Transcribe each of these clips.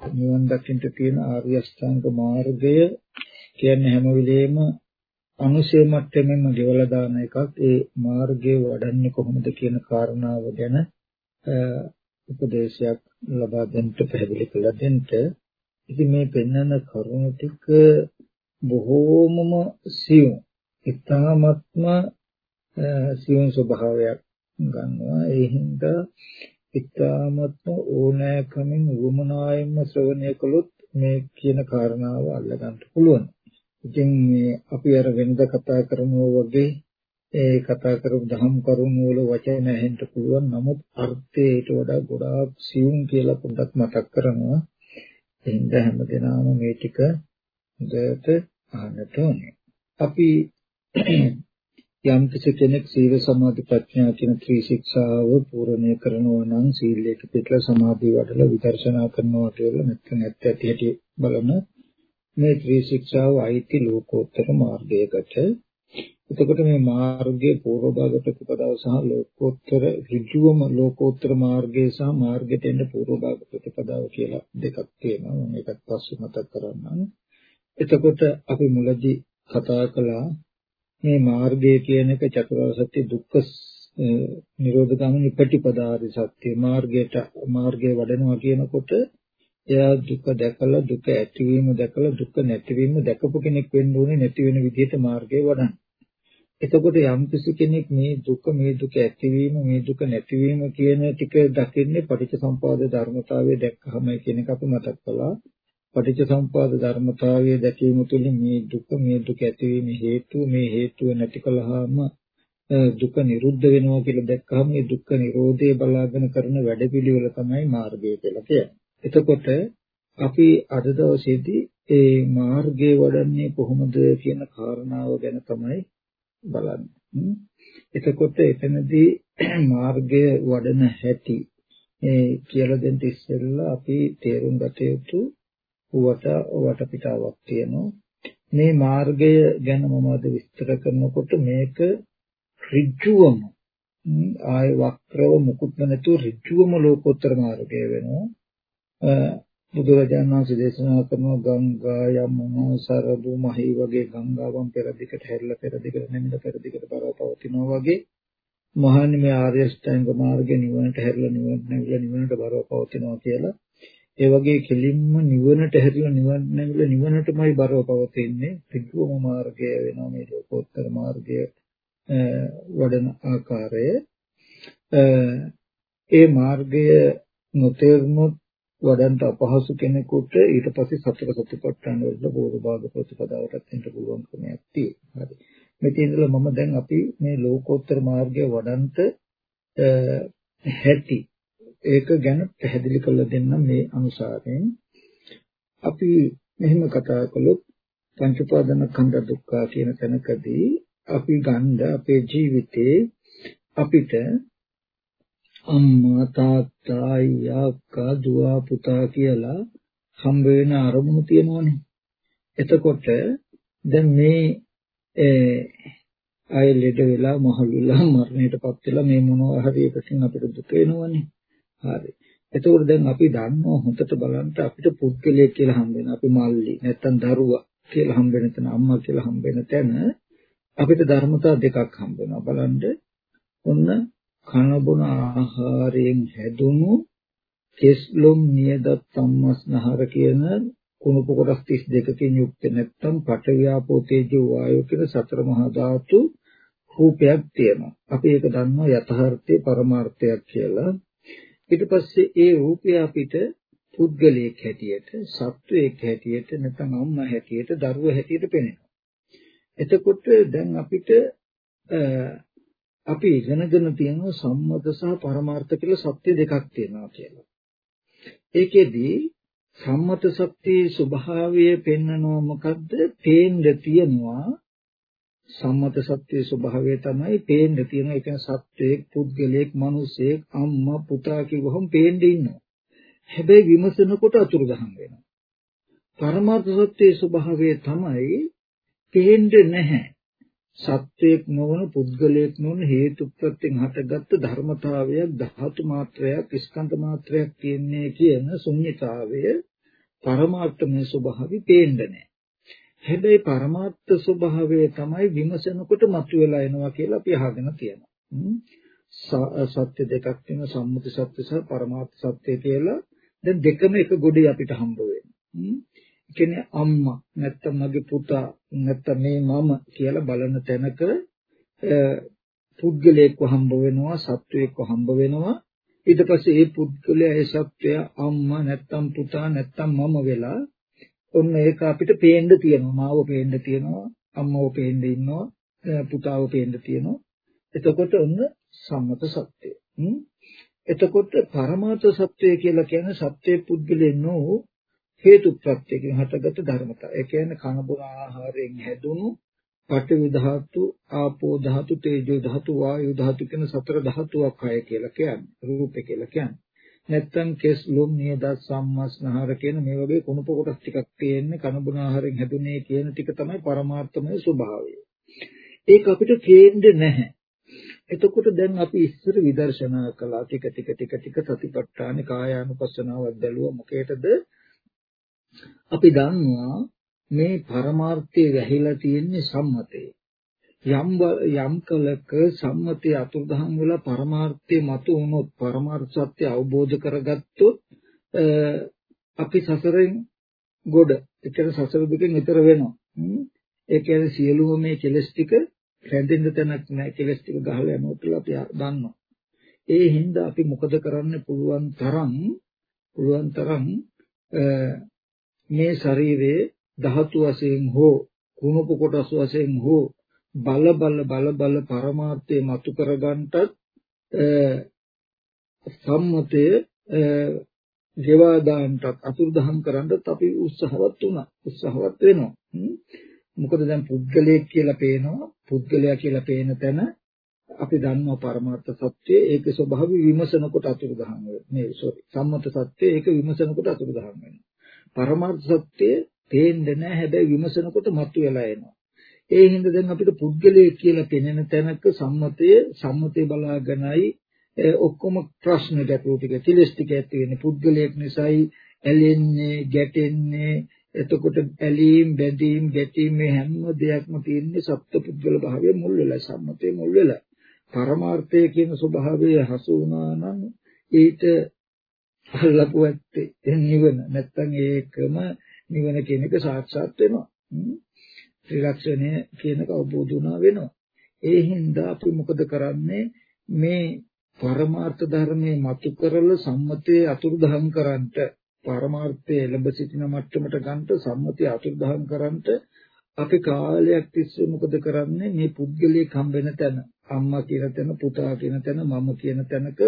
නිවන් දකින්න තියෙන ආර්ය අෂ්ටාංග මාර්ගය කියන්නේ හැම වෙලෙම අනුසය මට්ටමින්ම ගෙවලා දාන එකක්. ඒ මාර්ගය වඩන්නේ කොහොමද කියන කාරණාව ගැන උපදේශයක් ලබා දෙන්න පැහැදිලි කළ දෙන්න ඉතින් මේ පෙන්වන කරුණ ටික බොහෝමම සියුම්. ඉතාමත්ම සියුම් ස්වභාවයක් ගන්නවා. ඒ හින්දා ඉතාමත්ම ඕනෑකමින් වුමනායෙන්ම ශ්‍රවණය කළොත් මේ කියන කාරණාව අල්ලගන්න පුළුවන්. ඉතින් මේ අපි අර වෙනද කතා කරනවා වගේ ඒ කතා කරපු දහම් කරුණු වල වචන ඇහෙන්න පුළුවන්. නමුත් අර්ථය ඊට වඩා ගොඩාක් සියුම් කියලා පොඩ්ඩක් මතක් කරනවා. එහෙනම් හැමදෙනාම මේ ටික හොඳට අහන්නට ඕනේ. අපි යම් කෙනෙක් සීල සමාධි ප්‍රඥා කියන ත්‍රි ශික්ෂාව පූර්ණණය කරනවා නම් සීලයට පිටලා සමාධිය වඩලා විදර්ශනා කරනවා කියලා නැත්නම් ඇත්ත ඇති හැටි බලන මේ ත්‍රි ශික්ෂාව අයිති ලෝකෝත්තර මාර්ගයකට. එතකොට මේ මාර්ගයේ පූර්ව භාග ප්‍රතිපදාව සහ ලෝකෝත්තර ඍජුවම ලෝකෝත්තර මාර්ගය සහ මාර්ගයට එන්න පූර්ව භාග ප්‍රතිපදාව කියලා දෙකක් තියෙනවා. මම ඒකත් පස්සේ මතක් කරන්නම්. එතකොට අපි මුලදී කතා කළා මේ මාර්ගය කියන එක චතුරාර්ය සත්‍ය දුක්ඛ නිරෝධ ගාමිනී ප්‍රතිපදාරි සත්‍ය මාර්ගයට මාර්ගය වඩනවා කියනකොට එයා දුක දැකලා දුක ඇතිවීම දැකලා දුක නැතිවීම දැකපු කෙනෙක් වෙන්න ඕනේ නැති වෙන විදිහට මාර්ගය වඩන්න. එතකොට යම් කෙනෙක් මේ දුක මේ දුක ඇතිවීම මේ දුක නැතිවීම කියන ටික දකින්නේ පටිච්චසම්පාද ධර්මතාවය දැක්කහම කියන එක අපි මතක් කළා. පටිච්චසමුපාද ධර්මතාවය දැකීම තුළින් මේ දුක මේ දුක ඇතිවීම හේතුව මේ හේතුව නැති කළාම දුක නිරුද්ධ වෙනවා කියලා දැක්කහම මේ දුක්ඛ නිරෝධය බලාගෙන කරන වැඩපිළිවෙල තමයි මාර්ගය කියලා කියන්නේ. එතකොට අපි අද දවසේදී ඒ මාර්ගය වඩන්නේ කොහොමද කියන කාරණාව ගැන තමයි බලන්නේ. එතකොට එතනදී මාර්ගය වඩන හැටි ඒ කියලා දෙන්න ඉස්සෙල්ලා අපි තේරුම් ගත යුතු වට වටපිටාවක් තියෙනවා. මේ මාර්ගය ගැන මම අද විස්තර කරනකොට මේක ඍජුවම ආය වක්‍රව මුකුත් නැතුව ඍජුවම ලෝකෝත්තර මාර්ගය වෙනවා. බුදුරජාණන් වහන්සේ දේශනා කරන ගංගා යමුනා සරදු මහී වගේ ගංගාවන් පෙර දිගට හැරිලා පෙර දිගට නැමිලා පෙර දිගට බරව පවතිනවා වගේ මහානි මේ ආර්ය ශ්‍රැංග මාර්ගය නිවනට හැරිලා නිවනට නැවිලා නිවනට බරව පවතිනවා කියලා ඒ වගේ කෙලින්ම නිවනට හැරිලා නිවන් නැගිලා නිවනටමයි බරව පවතින්නේ ත්‍රිගුම මාර්ගය වෙනවා මේ ලෝකෝත්තර මාර්ගය වඩන ආකාරය ඒ මාර්ගය නොතේරුනොත් වඩන්ට අපහසු කෙනෙකුට ඊට පස්සේ සතර සතිපට්ඨාන වල බෝධ භාග ප්‍රතිපදාවටත් එන්න පුළුවන් ක්‍රමයක් තියෙනවා. හරි. මෙතන ඉඳලා මම දැන් අපි මේ ලෝකෝත්තර මාර්ගය වඩන්ට හැටි ඒක ගැන පැහැදිලි කරලා දෙන්නම් මේ අනුසාරයෙන්. අපි මෙහෙම කතා කළොත් පංච උපාදාන කන්ද දුක්ඛ කියන තැනකදී අපි ගන්න අපේ ජීවිතේ අපිට අම්මා තාත්තා අයියා අක්කා දුව පුතා කියලා හම්බ වෙන අරමුණු තියෙනවනේ. එතකොට දැන් මේ අය ලෙඩ වෙලා මහලු වෙලා මරණයටපත් වෙලා මේ මොනවා හරි එකකින් අපිට දුක වෙනවනේ. හරි. එතකොට දැන් අපි දන්නවා හොඳට බලන්න අපිට පුද්ගලයෙක් කියලා හම්බ වෙන අපි මල්ලි නැත්තම් දරුවා කියලා හම්බ වෙන තැන අම්මා කියලා හම්බ වෙන තැන අපිට ධර්මතා දෙකක් හම්බ වෙනවා බලන්න ඔන්න කන බොන ආහාරයෙන් හැදුණු කෙස්ලොම් නියදත් සම්මස්නහර කියන කුණප කොටස් 32කින් යුක්ත නැත්නම් පඨවියාපෝ තේජෝ වායෝ කියන සතර මහා ධාතු රූපයක් තියෙනවා. අපි ඒක දන්නවා යථාර්ථයේ පරමාර්ථයක් කියලා. ඊට පස්සේ ඒ රූපය අපිට පුද්ගලයෙක් හැටියට, සත්වයෙක් හැටියට, නැත්නම් අම්මා හැටියට, දරුවා හැටියට පෙනෙනවා. එතකොට දැන් අපිට අපි ඉගෙනගෙන තියෙනවා සම්මත සහ පරමාර්ථ කියලා සත්‍ය දෙකක් තියෙනවා කියලා. ඒකෙදී සම්මත සත්‍යයේ ස්වභාවය පෙන්නනවා මොකද්ද? පේන්න තියනවා සම්මත සත්‍යයේ ස්වභාවය තමයි පේන්න තියෙන ඒ කියන්නේ සත්වයක්, පුද්ගලයෙක්, මිනිසෙක්, අම්මා, පුතා කිව්වහම පේන්න ඉන්නවා. හැබැයි විමසනකොට අතුරුදහන් වෙනවා. පරමාර්ථ සත්‍යයේ ස්වභාවය තමයි පේන්නේ නැහැ. සත්වයක් නොවන පුද්ගලයෙක් නොවන හේතුප්‍රත්‍යයෙන් හටගත්තු ධර්මතාවයක් ධාතු මාත්‍රයක් ස්කන්ධ මාත්‍රයක් තියන්නේ කියන ශුන්‍යතාවය පරමාර්ථමය ස්වභාවය පේන්නේ නැහැ. හැබැයි පරමාර්ථ ස්වභාවය තමයි විමසනකොට මතුවලා එනවා කියලා අපි අහගෙන තියෙනවා. සත්‍ය දෙකක් තියෙන සම්මුති සත්‍ය සහ පරමාර්ථ සත්‍ය කියලා දැන් දෙකම එක ගොඩේ අපිට හම්බ වෙනවා. කියන්නේ අම්මා නැත්තම් මගේ පුතා නැත්තම් මේ මම කියලා බලන තැනක පුද්ගලයෙක්ව හම්බ වෙනවා සත්වයෙක්ව හම්බ වෙනවා ඊට පස්සේ ඒ පුද්ගලයා ඒ සත්වය අම්මා නැත්තම් පුතා නැත්තම් මම වෙලා ඔන්න ඒක අපිට පේන්න තියෙනවා මාව පේන්න තියෙනවා අම්මව පේන්න ඉන්නවා පුතාව පේන්න තියෙනවා එතකොට ඔන්න සම්මත සත්‍යය එතකොට පරමාර්ථ සත්‍යය කියලා කියන්නේ සත්‍ය පුද්ගලෙන් නෝ හේතු ප්‍රත්‍යයෙන් හටගත් ධර්මතා. ඒ කියන්නේ කන බොන ආහාරයෙන් හැදුණු පඨවි ධාතු, ආපෝ ධාතු, තේජෝ ධාතු, වායු ධාතු කියන සතර ධාතුවක් අය කියලා කියන්නේ. රූපේ කියලා කියන්නේ. නැත්තම් කෙස් ලොම් නියද සම්මස්නහර කියන මේ වගේ කුණප කොටස් ටිකක් තියෙන්නේ කන බොන ආහාරයෙන් හැදුනේ කියන ටික තමයි පරමාර්ථමය ස්වභාවය. ඒක අපිට තේින්නේ නැහැ. එතකොට දැන් අපි ඉස්සර විදර්ශනා කළා ටික ටික ටික ටික සතිපට්ඨාන කායානුපස්සනාවක් දැලුවා මොකේද අපි දන්නවා මේ පරමාර්ථය වැහිලා තියෙන්නේ සම්මතේ. යම් යම් කලක සම්මතයේ අතුරුදහන් වෙලා පරමාර්ථය මතු වුණොත් පරමාර්ථ සත්‍ය අවබෝධ කරගත්තොත් අපි සසරෙන් ගොඩ ඒ කියන්නේ සසර දුකෙන් ඈතර වෙනවා. ඒ කියන්නේ සියලුම මේ කෙලස් ටික රැඳෙන්න තැනක් නැහැ කෙලස් ටික ගහලා යනවා කියලා අපි දන්නවා. ඒ හින්දා අපි මොකද කරන්න පුළුවන් තරම් පුළුවන් තරම් මේ ශරීරයේ ධාතු වශයෙන් හෝ කුණප කොටස් වශයෙන් හෝ බල බල බල බල පරමාර්ථය මතු කරගන්නටත් සම්මතය ගෙවා දාන්නටත් අතුරුදහන් කරන්නත් අපි උත්සාහවත් වුණා. උත්සාහවත් වෙනවා. මොකද දැන් පුද්ගලයෙක් කියලා පේනවා. පුද්ගලයා කියලා පේන තැන අපි දන්නවා පරමාර්ථ සත්‍යය. ඒකේ ස්වභාවය විමසන කොට අතුරුදහන් වෙනවා. මේ සෝරි සම්මත සත්‍යය ඒක විමසන කොට අතුරුදහන් වෙනවා. පරමාර්ථ සත්‍යය පේන්නේ නැහැ. හැබැයි විමසනකොට මතුවලා එනවා. ඒ හින්දා දැන් අපිට පුද්ගලයෙක් කියලා පෙනෙන තැනක සම්මතයේ සම්මතේ බලාගෙනයි ඔක්කොම ප්‍රශ්න ගැටලු ටික තිලස් ටික ඇති වෙන්නේ. පුද්ගලයෙක් නිසායි ඇලෙන්නේ ගැටෙන්නේ. එතකොට ඇලීම් බැඳීම් ගැටීම් මේ හැම දෙයක්ම තියෙන්නේ සත්පුද්ගල භාවයේ මුල් වෙලා සම්මතයේ මුල් වෙලා. පරමාර්ථය කියන ස්වභාවය හසු වුණා නම් ඊට අල්ලපු ඇත්තේ නිවන. නැත්තම් ඒකම නිවන කියන එක සාක්ෂාත් වෙනවා. ත්‍රිලක්ෂණය කියන එක අවබෝධ වුණා වෙනවා ඒ හින්දා අපි මොකද කරන්නේ මේ පරමාර්ථ ධර්මයේ මතු කරලා සම්මතයේ අතුරුදහන් කරන්නට පරමාර්ථයේ ලැබ සිටින මට්ටමට ගන්නට සම්මතය අතුරුදහන් කරන්නට අපි කාලයක් තිස්සේ මොකද කරන්නේ මේ පුද්ගලයෙක් හම්බෙන තැන අම්මා කියන තැන පුතා කියන තැන මම කියන තැනක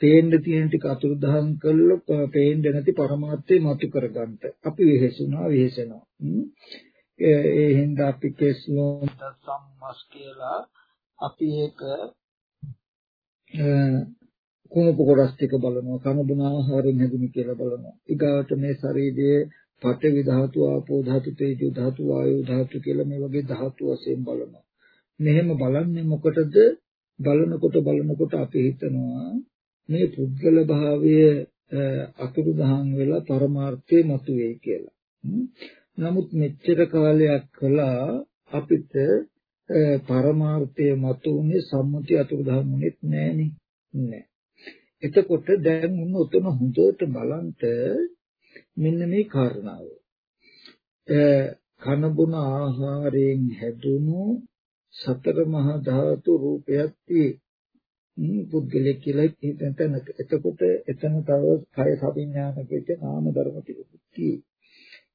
පේන්න තියෙන ටික අතුරුදහන් කළා පේන්න නැති પરමාර්ථය මතු කරගන්න. අපි වෙහෙසුනා වෙහෙසෙනවා. ඒ හින්දා අපි කෙස්ලෝ සම්මස් කියලා අපි ඒක කුණප කොටස් ටික බලනවා කන බොන ආහාරයෙන් හැදුණු කියලා බලනවා. ඊගාට මේ ශරීරයේ පඨවි ධාතු ආපෝ ධාතු තේජෝ ධාතු වායෝ ධාතු කියලා මේ වගේ ධාතු වශයෙන් බලනවා. මෙහෙම බලන්නේ මොකටද? බලනකොට බලනකොට අපි හිතනවා මේ පුද්ගල භාවය අතුරුදහන් වෙලා පරමාර්ථය මතුවේ කියලා. නමුත් මෙච්චර කාලයක් කළා අපිට පරමාර්ථයේ මතුනේ සම්මුති අතුරුදහන් නෑනේ. නෑ. එතකොට දැන් උන් උතන හොඳට බලන්ට මෙන්න මේ කාරණාව. කන බොන ආහාරයෙන් හැදුණු සතර මහා ධාතු රූපයක් tie පුද්ගලෙක් කියලා හිතන එතකොට එතන තව කය සවිඥානික නාම ධර්ම ටිකක්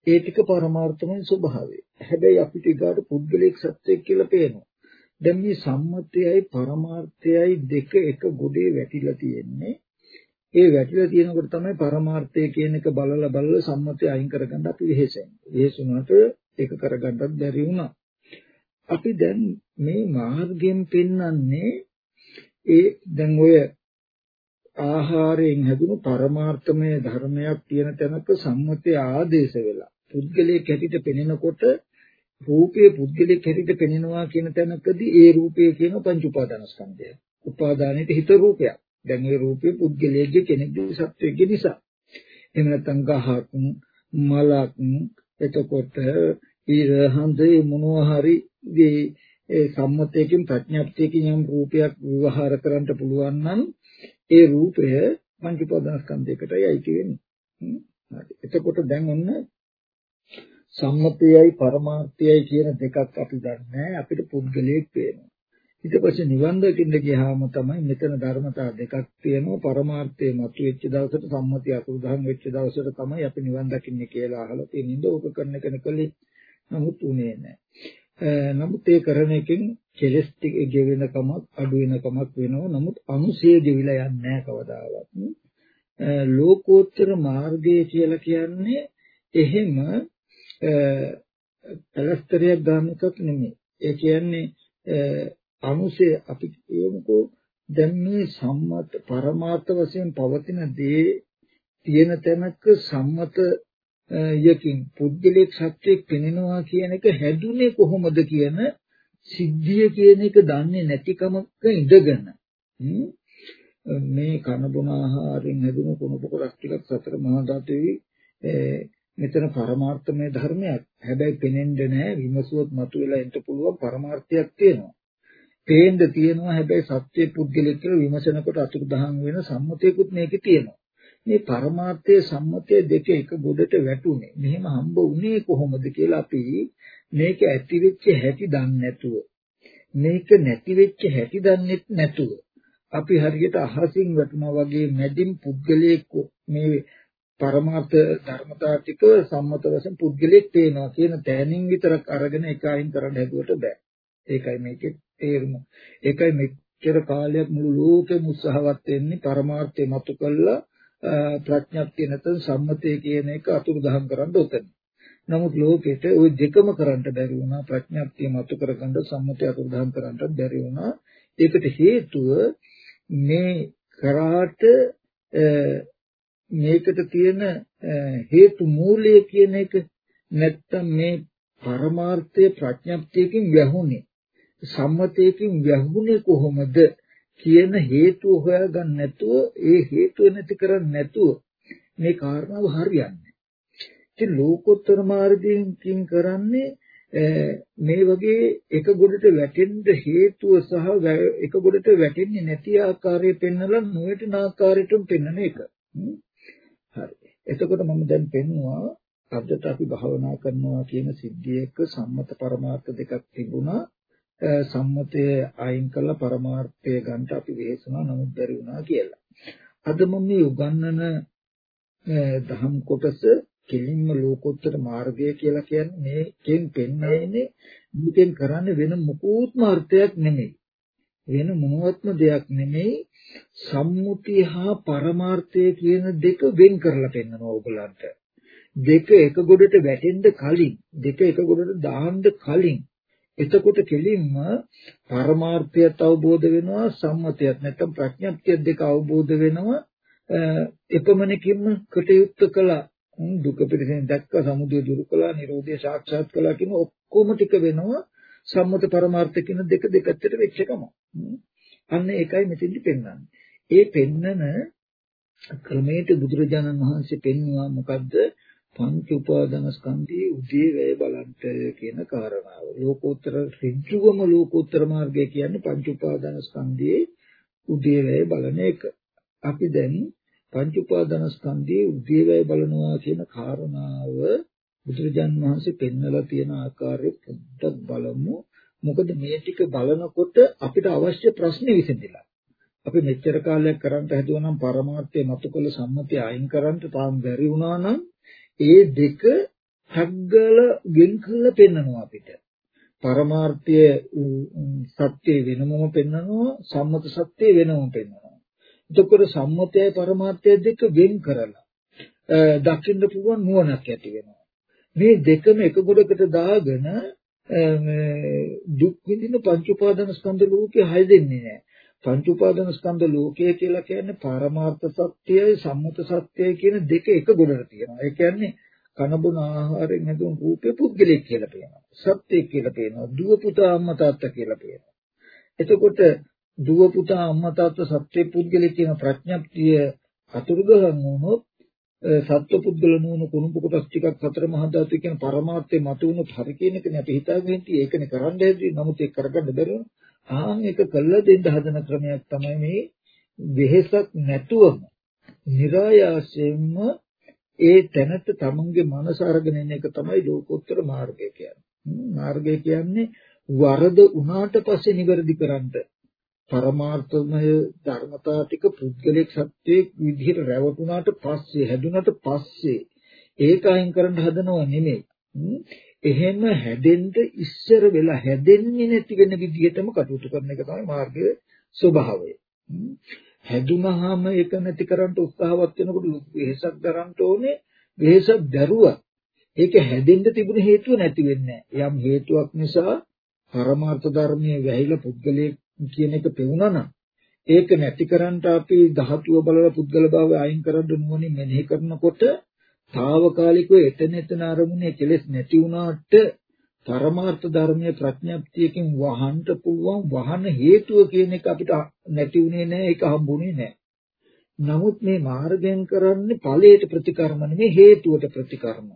ඒ ටික පරමාර්ථමය ස්වභාවය. හැබැයි අපිට ඊගාට පුද්ගලික සත්‍යයක් කියලා පේනවා. දැන් මේ සම්මතයයි පරමාර්ථයයි දෙක එක ගොඩේ වැටිලා තියෙන්නේ. ඒ වැටිලා තියෙනකොට තමයි පරමාර්ථය කියන එක බලලා බලලා සම්මතය අයින් කරගන්න අපි වෙහෙසෙන්නේ. වෙහෙසුණාට ඒක කරගන්නත් බැරි වුණා. අපි දැන් මේ මාර්ගයෙන් පෙන්වන්නේ ඒ දැන් ඔය ආහාරයෙන් හැදුණු පරමාර්ථමය ධර්මයක් තියෙන තැනක සම්මතය ආදේශ වෙලා පුද්ගලයෙක් හැටියට පෙනෙනකොට රූපයේ පුද්ගලයෙක් හැටියට පෙනෙනවා කියන තැනකදී ඒ රූපය කියන පංච උපාදානස්කන්ධය. උපාදානෙට හිත රූපයක්. දැන් මේ රූපය පුද්ගලයෙක්ගේ කෙනෙක්ගේ සත්වයේ නිසා. එහෙම නැත්නම් ගහක් මලක් එතකොට ඊර හඳේ මොනවා හරි ඒ සම්මතයකින් ප්‍රඥාප්තියකින් යම් රූපයක් විවහාර කරන්න පුළුවන් නම් ඒ රූපය පංච උපාදානස්කන්ධයකටයි අයිති වෙන්නේ. හරි. එතකොට දැන් ඔන්න සම්මතයයි පරමාර්ථයයි කියන දෙකක් අපි දන්නේ අපිට පුද්ගලයෙක් පේනවා. ඊට පස්සේ නිවන් දකින්න ගියාම තමයි මෙතන ධර්මතා දෙකක් තියෙනවා පරමාර්ථයේ මතුවෙච්ච දවසට සම්මතිය අකුරුදහන් වෙච්ච දවසට තමයි අපි නිවන් දකින්නේ කියලා අහලා තියෙන ඉඳ ඕක කරන කෙනෙක්ලි නමුත් උනේ නැහැ. නමුත් ඒ කරන එකෙන් කෙලස් ටික ගෙවෙන කමක් අඩු වෙන කමක් වෙනවා. නමුත් අනුසය ගෙවිලා යන්නේ නැහැ කවදාවත්. ලෝකෝත්තර මාර්ගය කියලා කියන්නේ එහෙම පැලස්තරයක් ගන්න එකක් නෙමෙයි. ඒ කියන්නේ අනුසය අපි කියමුකෝ දැන් මේ සම්මත පරමාර්ථ වශයෙන් පවතින දේ තියෙන තැනක සම්මත යකින් පුද්ගලික සත්‍යයක් පෙනෙනවා කියන එක හැදුනේ කොහොමද කියන සිද්ධිය කියන එක දන්නේ නැතිකමක ඉඳගෙන මේ කන බොන ආහාරයෙන් හැදුණු කුණප කොටස් ටිකක් සතර මහා ධාතුවේ මෙතන පරමාර්ථමය ධර්මයක්. හැබැයි පෙනෙන්නේ නැහැ විමසුවොත් මතුවලා එන්න පුළුවන් පරමාර්ථයක් තියෙනවා. පේන්න තියෙනවා හැබැයි සත්‍ය පුද්ගලික කියලා විමසනකොට අතුරුදහන් වෙන සම්මතයකුත් මේකේ තියෙනවා. මේ පරමාර්ථයේ සම්මතයේ දෙක එක ගොඩට වැටුනේ. මෙහෙම හම්බ වුණේ කොහොමද කියලා අපි මේක ඇති වෙච්ච හැටි දන්නේ නැතුව මේක නැති වෙච්ච හැටි දන්නේ නැතුව අපි හරියට අහසින් වැටුණා වගේ මැදින් පුද්ගලයෙක් මේ පරමාර්ථ ධර්මතා ටික සම්මත වශයෙන් පුද්ගලෙක් පේනවා කියන තැනින් විතරක් අරගෙන එක අයින් කරන්න හැදුවට බෑ. ඒකයි මේකේ තේරුම. ඒකයි මෙච්චර කාලයක් මුළු ලෝකෙම උත්සාහවත් වෙන්නේ පරමාර්ථය මතු කළා ප්‍රඥප්තිය නැත්නම් සම්මතය කියන එක අතුරුදහන් කරන්න උතන. නමුත් ලෝකෙට ওই දෙකම කරන්න බැරි වුණා ප්‍රඥප්තිය මතු කරගන්න සම්මතය අතුරුදහන් කරන්නත් බැරි වුණා. ඒකට හේතුව මේ කරාට මේකට තියෙන හේතු මූලය කියන එක නැත්තම් මේ පරමාර්ථයේ ප්‍රඥප්තියකින් වැහුනේ සම්මතයකින් වැහුනේ කොහොමද කියන හේතුව හොයාගන්න නැතුව ඒ හේතුව නැති කරන්නේ නැතුව මේ කාරණාව හරියන්නේ. ඉතින් ලෝකෝත්තර මාර්ගයෙන් කින් කරන්නේ මේ වගේ එක ගොඩට වැටෙන්න හේතුව සහ එක ගොඩට වැටෙන්නේ නැති ආකාරය පෙන්වලා නොවැටෙන ආකාරයට පෙන්වන එක. හරි. එතකොට මම දැන් පෙන්නවා අදට අපි භාවනා කරනවා කියන සිද්ධිය එක්ක සම්මත පරමාර්ථ දෙකක් තිබුණා. සම්මතය අයින් කළා පරමාර්ථය ගන්න අපි වෙහෙසුණා නමුත් බැරි වුණා කියලා. අද මම මේ උගන්වන දහම් කොටස කෙලින්ම ලෝකෝත්තර මාර්ගය කියලා කියන්නේ මේකෙන් පෙන්වන්නේ මේකෙන් කරන්නේ වෙන මොකුත්ම අර්ථයක් නෙමෙයි. වෙන මොනවත්ම දෙයක් නෙමෙයි සම්මුතිය හා පරමාර්ථය කියන දෙක වෙන් කරලා පෙන්නනවා ඕගලන්ට. දෙක එක ගොඩට වැටෙන්න කලින් දෙක එක ගොඩට දාන්න කලින් එතකොට කෙලින්ම පරමාර්ථයත් අවබෝධ වෙනවා සම්මතයත් නැත්නම් ප්‍රඥප්තිය දෙක අවබෝධ වෙනවා එපමණකින්ම කටයුත්ත කළා දුක පිළිසෙන් දැක්ක සමුදය දුරු කළා නිරෝධය සාක්ෂාත් කළා කියන ඔක්කොම ටික වෙනවා සම්මත පරමාර්ථ කියන දෙක දෙකට වෙච්ච එකම. අන්න ඒකයි මෙතෙන්දි පෙන්වන්නේ. ඒ පෙන්නන ක්‍රමයට බුදුරජාණන් වහන්සේ පෙන්වුවා මොකද්ද? පංච උපාදාන ස්කන්ධයේ උදේ වැය බලන්ට කියන කාරණාව. ලෝකෝත්තර ඍජුවම ලෝකෝත්තර මාර්ගය කියන්නේ පංච උපාදාන ස්කන්ධයේ උදේ වැය බලන එක. අපි දැන් පංච උපාදාන ස්කන්ධයේ උදේ වැය බලනවා කියන කාරණාව බුදුරජාන් වහන්සේ පෙන්වලා තියෙන ආකාරය පොඩ්ඩක් බලමු. මොකද මේ ටික බලනකොට අපිට අවශ්‍ය ප්‍රශ්නේ විසඳිලා. අපි මෙච්චර කාලයක් කරන්න හැදුවා නම් පරමාර්ථය මතකල සම්මතිය අයින් කරන්න තාම බැරි වුණා නම් ඒ දෙක හග්ගල ගෙන් කරලා පෙන්නනවා අපිට. පරමාර්ථය සත්‍ය වෙනමම පෙන්නනවා සම්මත සත්‍ය වෙනමම පෙන්නනවා. එතකොට සම්මතයයි පරමාර්ථය දෙක වෙන් කරලා දකින්න පුළුවන් නුවණක් ඇති වෙනවා. මේ දෙකම එක ගොඩකට දාගෙන දුක් විඳින පංච උපාදාන ස්කන්ධ ලෝකේ හය දෙන්නේ නැහැ. පංච උපාදාන ස්කන්ධ ලෝකය කියලා කියන්නේ පාරමාර්ථ සත්‍යයයි සම්මත සත්‍යයයි කියන දෙක එක ගොඩට තියෙනවා. ඒ කියන්නේ කනබුන ආහාරයෙන් හැදුණු රූපේ පුද්ගලෙක් කියලා පේනවා. සත්‍යයක් කියලා පේනවා. දුව පුතා අම්මා තාත්තා කියලා පේනවා. එතකොට දුව පුතා අම්මා තාත්තා සත්‍ය පුද්ගලෙක් කියන ප්‍රඥප්තිය අතුරුදහන් වුණොත් සත්ව පුද්ගල නුවණ කුණුපු කොටස් ටිකක් සතර මහා ධාතු කියන පරමාර්ථය මතුවුණොත් හරි කියන එකනේ අපි හිතාගෙන ඉන්නේ ඒකනේ කරන්න හැදුවේ නමුත් ඒක කරගන්න බැරුව ආන් එක කළා දෙන්න හදන ක්‍රමයක් තමයි මේ වෙහෙසක් නැතුවම નિરાයාසයෙන්ම ඒ තැනට තමන්ගේ මනස අරගෙන ඉන්න එක තමයි ලෝකෝත්තර මාර්ගය කියන්නේ මාර්ගය කියන්නේ වරද උනාට පස්සේ නිවැරදි කරන්න පරමාර්ථමය ධර්මතා ටික පුද්ගලික සත්‍යයේ විදිහට රැවටුණාට පස්සේ හැදුනට පස්සේ ඒක අයින් කරන්න හදනව නෙමෙයි. එහෙම හැදෙන්න ඉස්සර වෙලා හැදෙන්නේ නැති වෙන විදිහටම කටයුතු කරන එක තමයි මාර්ගයේ ස්වභාවය. හැදුනහම ඒක නැති කරන්න උත්සාහවත් වෙනකොට වෙහසක් දරන්න ඕනේ. වෙහසක් දරුවා ඒක හැදෙන්න තිබුණ හේතුව නැති වෙන්නේ යම් හේතුවක් නිසා පරමාර්ථ ධර්මයේ වැහිලා පුද්ගලයේ කියන එක පෙවුනා නම් ඒක නැති කරන්නට අපි ධාතුව බලලා පුද්ගල භාවය අයින් කරන්න නුවණින් මෙනෙහි කරනකොට తాවකාලිකව එතන එතන අරමුණේ කෙලෙස් නැති වුණාට පරමාර්ථ ධර්මයේ ප්‍රඥප්තියකින් වහන්න පුළුවන් වහන හේතුව කියන එක අපිට නැති වුණේ නැහැ ඒක හම්බුනේ නැහැ. නමුත් මේ මාර්ගයෙන් කරන්නේ ඵලයට ප්‍රතිකර්ම නෙමෙයි හේතුවට ප්‍රතිකර්ම.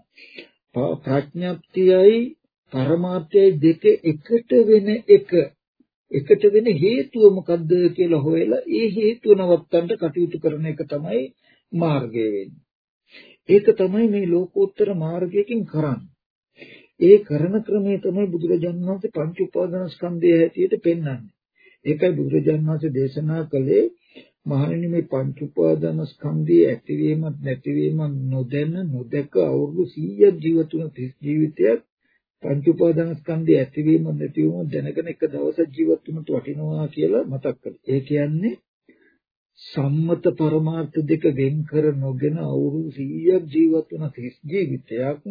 ප්‍රඥප්තියයි පරමාර්ථයයි දෙක එකට වෙන එක එකට වෙන හේතුව මොකද්ද කියලා හොයලා ඒ හේතුව නවත්තන්න කටයුතු කරන එක තමයි මාර්ගය වෙන්නේ. ඒක තමයි මේ ලෝකෝත්තර මාර්ගයෙන් කරන්නේ. ඒ කරන ක්‍රමය තමයි බුදුරජාණන් වහන්සේ පංච උපාදානස්කන්ධය හැටියට පෙන්වන්නේ. ඒකයි බුදුරජාණන් වහන්සේ දේශනා කළේ මහණෙනි මේ පංච උපාදානස්කන්ධයේ ඇතිවීමත් නැතිවීමත් නොදැන නොදක අවුරුදු 100ක් ජීවිතුන ජීවිතයක් පංච උපාදානස්කන්ධය ඇතිවීම නැතිවීම දැනගෙන එක දවසක් ජීවත් වුණත් වටිනවා කියලා මතක් කළා. ඒ කියන්නේ සම්මත පරමාර්ථ දෙක වෙන් කර නොගෙන අවුරුදු 100ක් ජීවත් වුණ තිස් ජීවිතයක්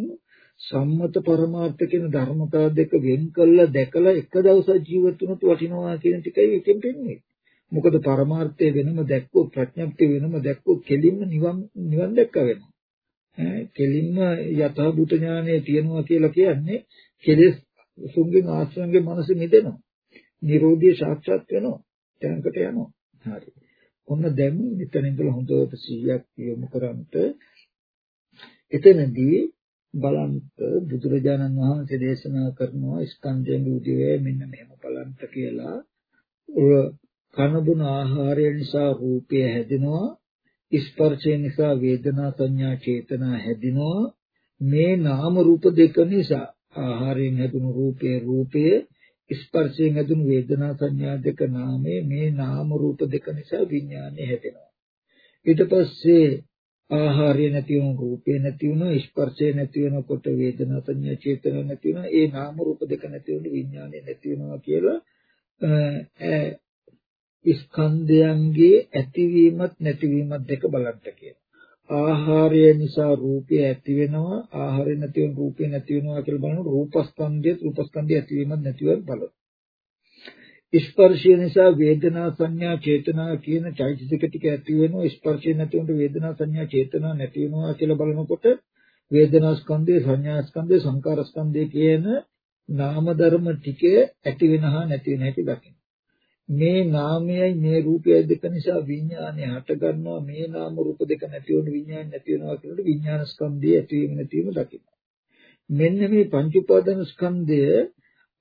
සම්මත පරමාර්ථ කියන ධර්මතා දෙක වෙන් කළා දැකලා එක දවසක් ජීවත් වුණත් වටිනවා කියන ටිකයි එකෙන් පෙන්නේ. මොකද පරමාර්ථය වෙනම දැක්කොත් ප්‍රඥප්තිය වෙනම දැක්කොත් කෙලින්ම නිවන් නිවන් දැක්ක වෙනවා. කෙලින්ම යථාභූත ඥානය තියෙනවා කියලා කියන්නේ කෙලෙස් සුන්ගේ ආශ්‍රයන්ගේ මනස මිදෙනවා. නිරෝධිය සාක්ෂාත් වෙනවා. තැනකට යනවා. හරි. ඔන්න දැන් මෙතන ඉඳලා හොඳට 100ක් යොමු කරන්ට එතනදී බලන්න බුදුරජාණන් වහන්සේ දේශනා කරනවා ස්කන්ධයෙන් උදේ මෙන්න මෙහෙම බලන්ට කියලා. ඔය කනබුන ආහාරය නිසා රූපය හැදෙනවා ස්පර්ශය නිසා වේදනා සංඥා චේතනා හැදිනවා. මේ නාම රූප දෙක නිසා ආහාරයෙන් හැදුණු රූපේ රූපය ස්පර්ශයෙන් හැදුණු වේදනා සංඥා දෙක නාමයේ මේ නාම රූප දෙක නිසා විඥානය හැදෙනවා ඊට පස්සේ ආහාරය නැති වුණු රූපේ නැති වුණා ස්පර්ශය නැති වෙනකොට වේදනා සංඥා චේතනා නැති වෙනවා ඒ නාම රූප දෙක නැති වුණු විඥානය නැති වෙනවා කියලා ස්කන්ධයන්ගේ ඇතිවීමත් නැතිවීමත් දෙක බලන්න කියනවා. ආහාරය නිසා රූපය ඇති වෙනවා ආහාරය නැති වෙන රූපය නැති වෙනවා කියලා බලනකොට රූපස්කන්ධය රූපස්කන්ධය ඇතිවීමත් නැතිවීමත් බලනවා. ස්පර්ශය නිසා වේදනා සංඥා චේතනා කියන චෛතසික ටික ඇති වෙනවා ස්පර්ශය නැති වුණොත් වේදනා සංඥා චේතනා නැති වෙනවා කියලා බලනකොට වේදනා ස්කන්ධය සංඥා ස්කන්ධය සංකාර ස්කන්ධය කියන නාම ධර්ම ටික ඇති වෙනහා නැති වෙන හැටි දකින්න. මේ නාමයයි මේ රූපයයි දෙක නිසා විඥානය හට ගන්නවා මේ නාම රූප දෙක නැති වුණු විඥානය නැති වෙනවා කියනකොට විඥාන ස්කන්ධය ඇතිවීම නැතිවීම දකින්න. මෙන්න මේ පංච උපාදාන ස්කන්ධය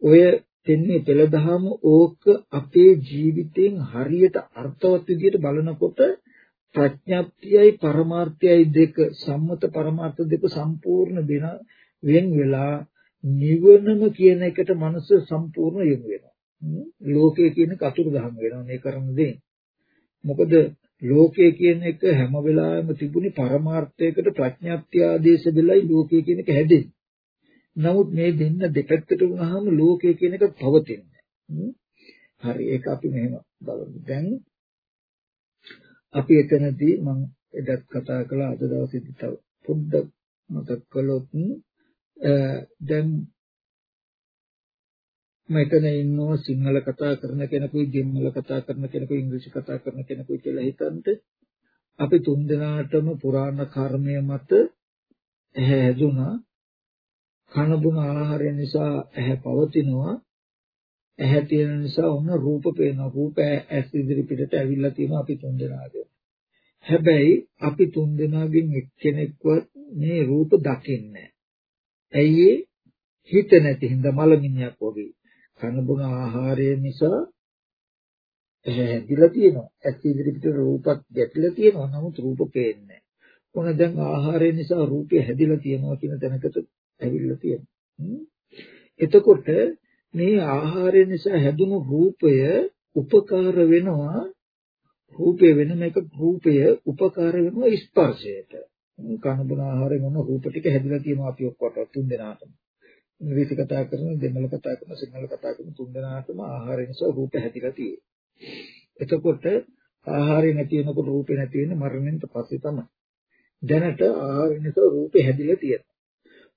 ඔය දෙන්නේ පෙළදහම ඕක අපේ ජීවිතයෙන් හරියට අර්ථවත් විදිහට බලනකොට ප්‍රඥාප්තියයි පරමාර්ථයයි දෙක සම්මත පරමාර්ථ දෙක සම්පූර්ණ වෙන වෙන් වෙලා නිවනම කියන එකට මනස සම්පූර්ණ යොමු වෙනවා. ලෝකය කියන කතුරු දහම් වෙනවා මේ කරන දේ. මොකද ලෝකය කියන එක හැම වෙලාවෙම තිබුණේ පරමාර්ථයකට ප්‍රඥාප්තිය ආදේශ දෙලයි ලෝකය කියන එක හැදෙන්නේ. නමුත් මේ දෙන්න දෙපැත්තට වුණාම ලෝකය කියන එක පවතින්නේ. හරි ඒක අපි මෙහෙම බලමු. දැන් අපි එතනදී මම එදත් කතා කළා අද දවසේදී තව පොඩ්ඩක් මතක් කළොත් දැන් මෙතන ඉන්නවා සිංහල කතා කරන කෙනෙකුයි දෙමළ කතා කරන කෙනෙකුයි ඉංග්‍රීසි කතා කරන කෙනෙකුයි කියලා හිතන්ට අපි තුන්දෙනාටම පුරාණ කර්මය මත ඇහැ හැදුනා. කන බොන ආහාරය නිසා ඇහැ පවතිනවා. ඇහැ තියෙන නිසා ඔන්න රූප පේනවා. රූප ඇස් ඉදිරි පිටට ඇවිල්ලා තියෙනවා අපි තුන්දෙනාගේ හැබැයි අපි තුන්දෙනාගෙන් එක්කෙනෙක්වත් මේ රූප දකින්නේ ඇයි හිත නැති හින්දා මලමිණියක් වගේ. කන බොන ආහාරය නිසා හැදිලා තියෙනවා. ඇස් ඉදිරිපිට රූපත් ගැටිලා තියෙනවා. නමුත් රූප පේන්නේ නැහැ. දැන් ආහාරය නිසා රූපය හැදිලා තියෙනවා කියන තැනකට ඇවිල්ලා තියෙනවා. එතකොට මේ ආහාරය නිසා හැදුණු රූපය උපකාර වෙනවා රූපය වෙනම එක රූපය උපකාර වෙනවා ස්පර්ශයට. කන බොන ආහාරයෙන් මොන රූප ටික හැදිලා තියෙනවා අපි ඔක්කොට තුන් දෙනාටම. ඉංග්‍රීසි කතා කරන දෙමළ කතා කරන සිංහල කතා කරන තුන් දෙනාටම ආහාරය නිසා රූප හැදිලා තියෙන්නේ. එතකොට ආහාරය නැති වෙනකොට රූපේ නැති වෙන්නේ මරණයෙන් පස්සේ තමයි. දැනට ආහාරය නිසා රූපේ හැදිලා තියෙනවා.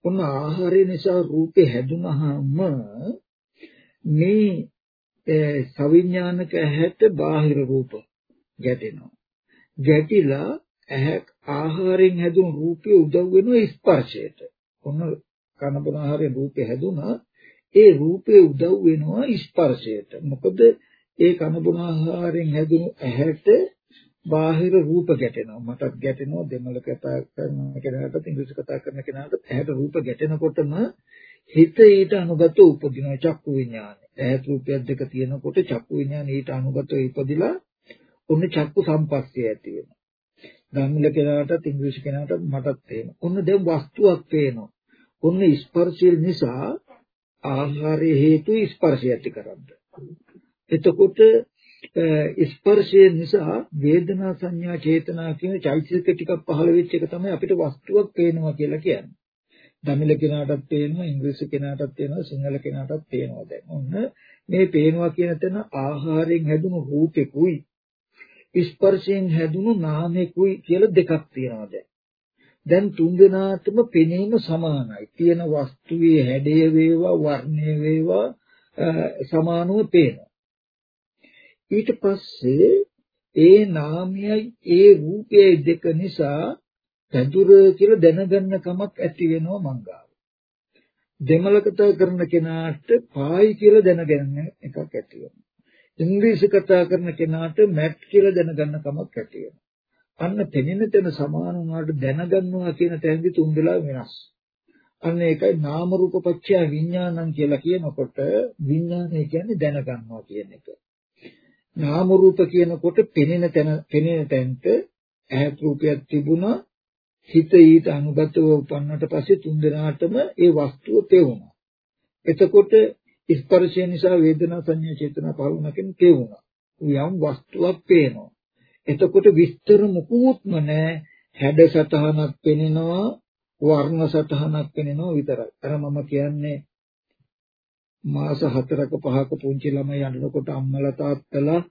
ඔන්න ආහාරය නිසා රූපේ හැදුනහම මේ සවිඥානික ඇහැට බාහිර රූප ගැටෙනවා. ගැටිලා ඇහැ ආහාරයෙන් හැදුණු රූපේ උදව් වෙනවා ස්පර්ශයට. ඔන්න කන බොන ආහාරයෙන් රූපේ හැදුනා. ඒ රූපේ උදව් වෙනවා ස්පර්ශයට. මොකද ඒ කන බොන ආහාරයෙන් හැදුණු ඇහැට බාහිර රූප ගැටෙනවා. මටත් ගැටෙනවා. දෙමළ කතා කරන කෙනාට ඉංග්‍රීසි කතා කරන කෙනාට ඇහැට රූප ගැටෙනකොටම හිත ඊට අනුගතව උපදිනවා. චක්කු විඥානය. ඇහැ රූපයක් දෙක තියෙනකොට චක්කු විඥානය ඊට අනුගතව ඉපදිලා ඔන්න චක්කු සම්පස්සිය ඇති වෙනවා. දමිළ කෙනාටත් ඉංග්‍රීසි කෙනාටත් මටත් එහෙම. ඔන්න දැන් වස්තුවක් පේනවා. ඔන්න ස්පර්ශය නිසා ආහාරය හේතු ස්පර්ශය ඇති කරන්න. එතකොට ස්පර්ශය නිසා වේදනා සංඥා චේතනා කියන චෛතසික ටිකක් පහළ වෙච්ච එක තමයි අපිට වස්තුවක් පේනවා කියලා කියන්නේ. දමිළ කෙනාටත් පේනවා ඉංග්‍රීසි කෙනාටත් පේනවා සිංහල කෙනාටත් පේනවා දැන්. ඔන්න මේ පේනවා කියන තැන ආහාරයෙන් හැදුණු රූපෙකුයි ස්පර්ශයෙන් හැදුණු නාමෙකුයි කියලා දෙකක් තියෙනවා දැන්. දැන් තුන් දෙනාටම පෙනීම සමානයි. තියෙන වස්තුවේ හැඩය වේවා වර්ණය වේවා සමානව පේනවා. ඊට පස්සේ ඒ නාමයයි ඒ රූපයයි දෙක නිසා පැදුර කියලා දැනගන්න කමක් ඇති වෙනවා මංගාව. දෙමළ කතා කරන කෙනාට පායි කියලා දැනගන්න එකක් ඇති වෙනවා. ඉංග්‍රීසි කතා කරන කෙනාට මැට් කියලා දැනගන්න කමක් ඇති වෙනවා. අන්න පෙනෙන තැන සමාන වුණාට දැනගන්නවා කියන තැනදි තුන් වෙලා වෙනස්. අන්න ඒකයි නාම රූප පත්‍ය විඥානං කියලා කියනකොට විඥානය කියන්නේ දැනගන්නවා කියන එක. නාම රූප කියනකොට පෙනෙන තැන පෙනෙන තැනට ඇහත් රූපයක් තිබුණා හිත ඊට අනුගතව උපන්නට පස්සේ තුන් දෙනාටම ඒ වස්තුව තේරුණා. එතකොට ස්පර්ශය නිසා වේදනා සංඥා චේතනා පහළ වුණා කියන තේරුණා. යම් වස්තුවක් පේනවා. එතකොට විස්තර මුකුත්ම නැහැ. හැඩ සතහනක් පෙනෙනවා, වර්ණ සතහනක් පෙනෙනවා විතරයි. අර මම කියන්නේ මාස 4ක 5ක පුංචි ළමයි යනකොට අම්මලා තාත්තලා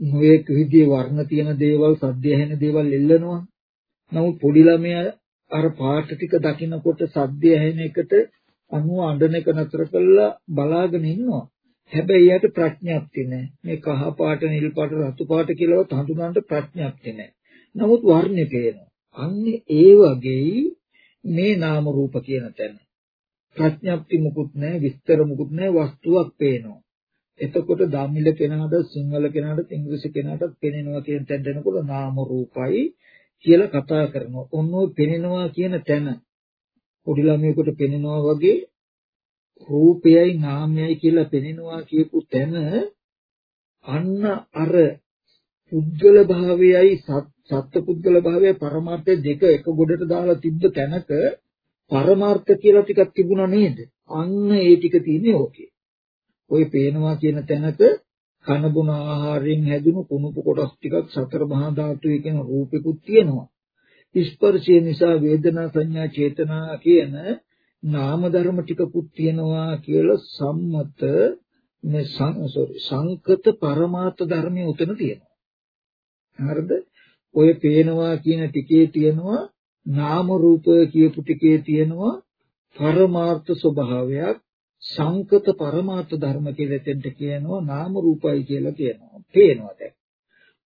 නොයෙක් විදිහේ වර්ණ තියෙන දේවල්, සද්ද ඇහෙන දේවල් එල්ලනවා. නමුත් පොඩි ළමයා අර පාට ටික දකිනකොට සද්ද ඇහෙන එකට අනුව අඬන එක නතර කළා බලාගෙන ඉන්නවා. හැබැයි යාට ප්‍රඥාප්තිය නැහැ. මේ කහ පාට, නිල් පාට, රතු පාට කියලාවත් හඳුනන්න ප්‍රඥාප්තිය නැහැ. නමුත් වර්ණේ පේනවා. අන්නේ ඒ වගේ මේ නාම රූප කියන තැන. ප්‍රඥාප්ති මුකුත් නැහැ, විස්තර මුකුත් නැහැ, වස්තුවක් පේනවා. එතකොට දමිල කෙනාට සිංහල කෙනාට ඉංග්‍රීසි කෙනාට පෙනෙනවා කියන තැන දෙනකොට නාම රූපයි කියලා කතා කරනවා. ඔන්න ඔය පෙනෙනවා කියන තැන පොඩි ළමයෙකුට පෙනෙනවා වගේ රූපයයි නාමයයි කියලා පෙනෙනවා කියපු තැන අන්න අර පුද්ගල භාවයයි සත්ත්ව පුද්ගල භාවයයි පරමාර්ථය දෙක එක ගොඩට දාලා තිබ්බ තැනක පරමාර්ථ කියලා ටිකක් තිබුණා නේද? අන්න ඒ ටික තියෙන්නේ ඕකේ. ඔය පේනවා කියන තැනක කන බොන ආහාරයෙන් හැදුණු කුණුපු කොටස් ටිකක් සතර මහා ධාතුවේ කියන රූපෙකුත් තියෙනවා. ස්පර්ශය නිසා වේදනා සංඥා චේතනා කියන නාම ධර්ම ටිකකුත් තියෙනවා කියලා සම්මත මේ සෝරි සංකත පරමාර්ථ ධර්මයේ උතන තියෙනවා. හරිද? ඔය පේනවා කියන ටිකේ තියෙනවා නාම රූප කියපු ටිකේ තියෙනවා පරමාර්ථ ස්වභාවයක් සංකත පරමාර්ථ ධර්ම කියලා එතෙන්ට කියනවා නාම රූපයි කියලා කියනවා. පේනවා දැන්.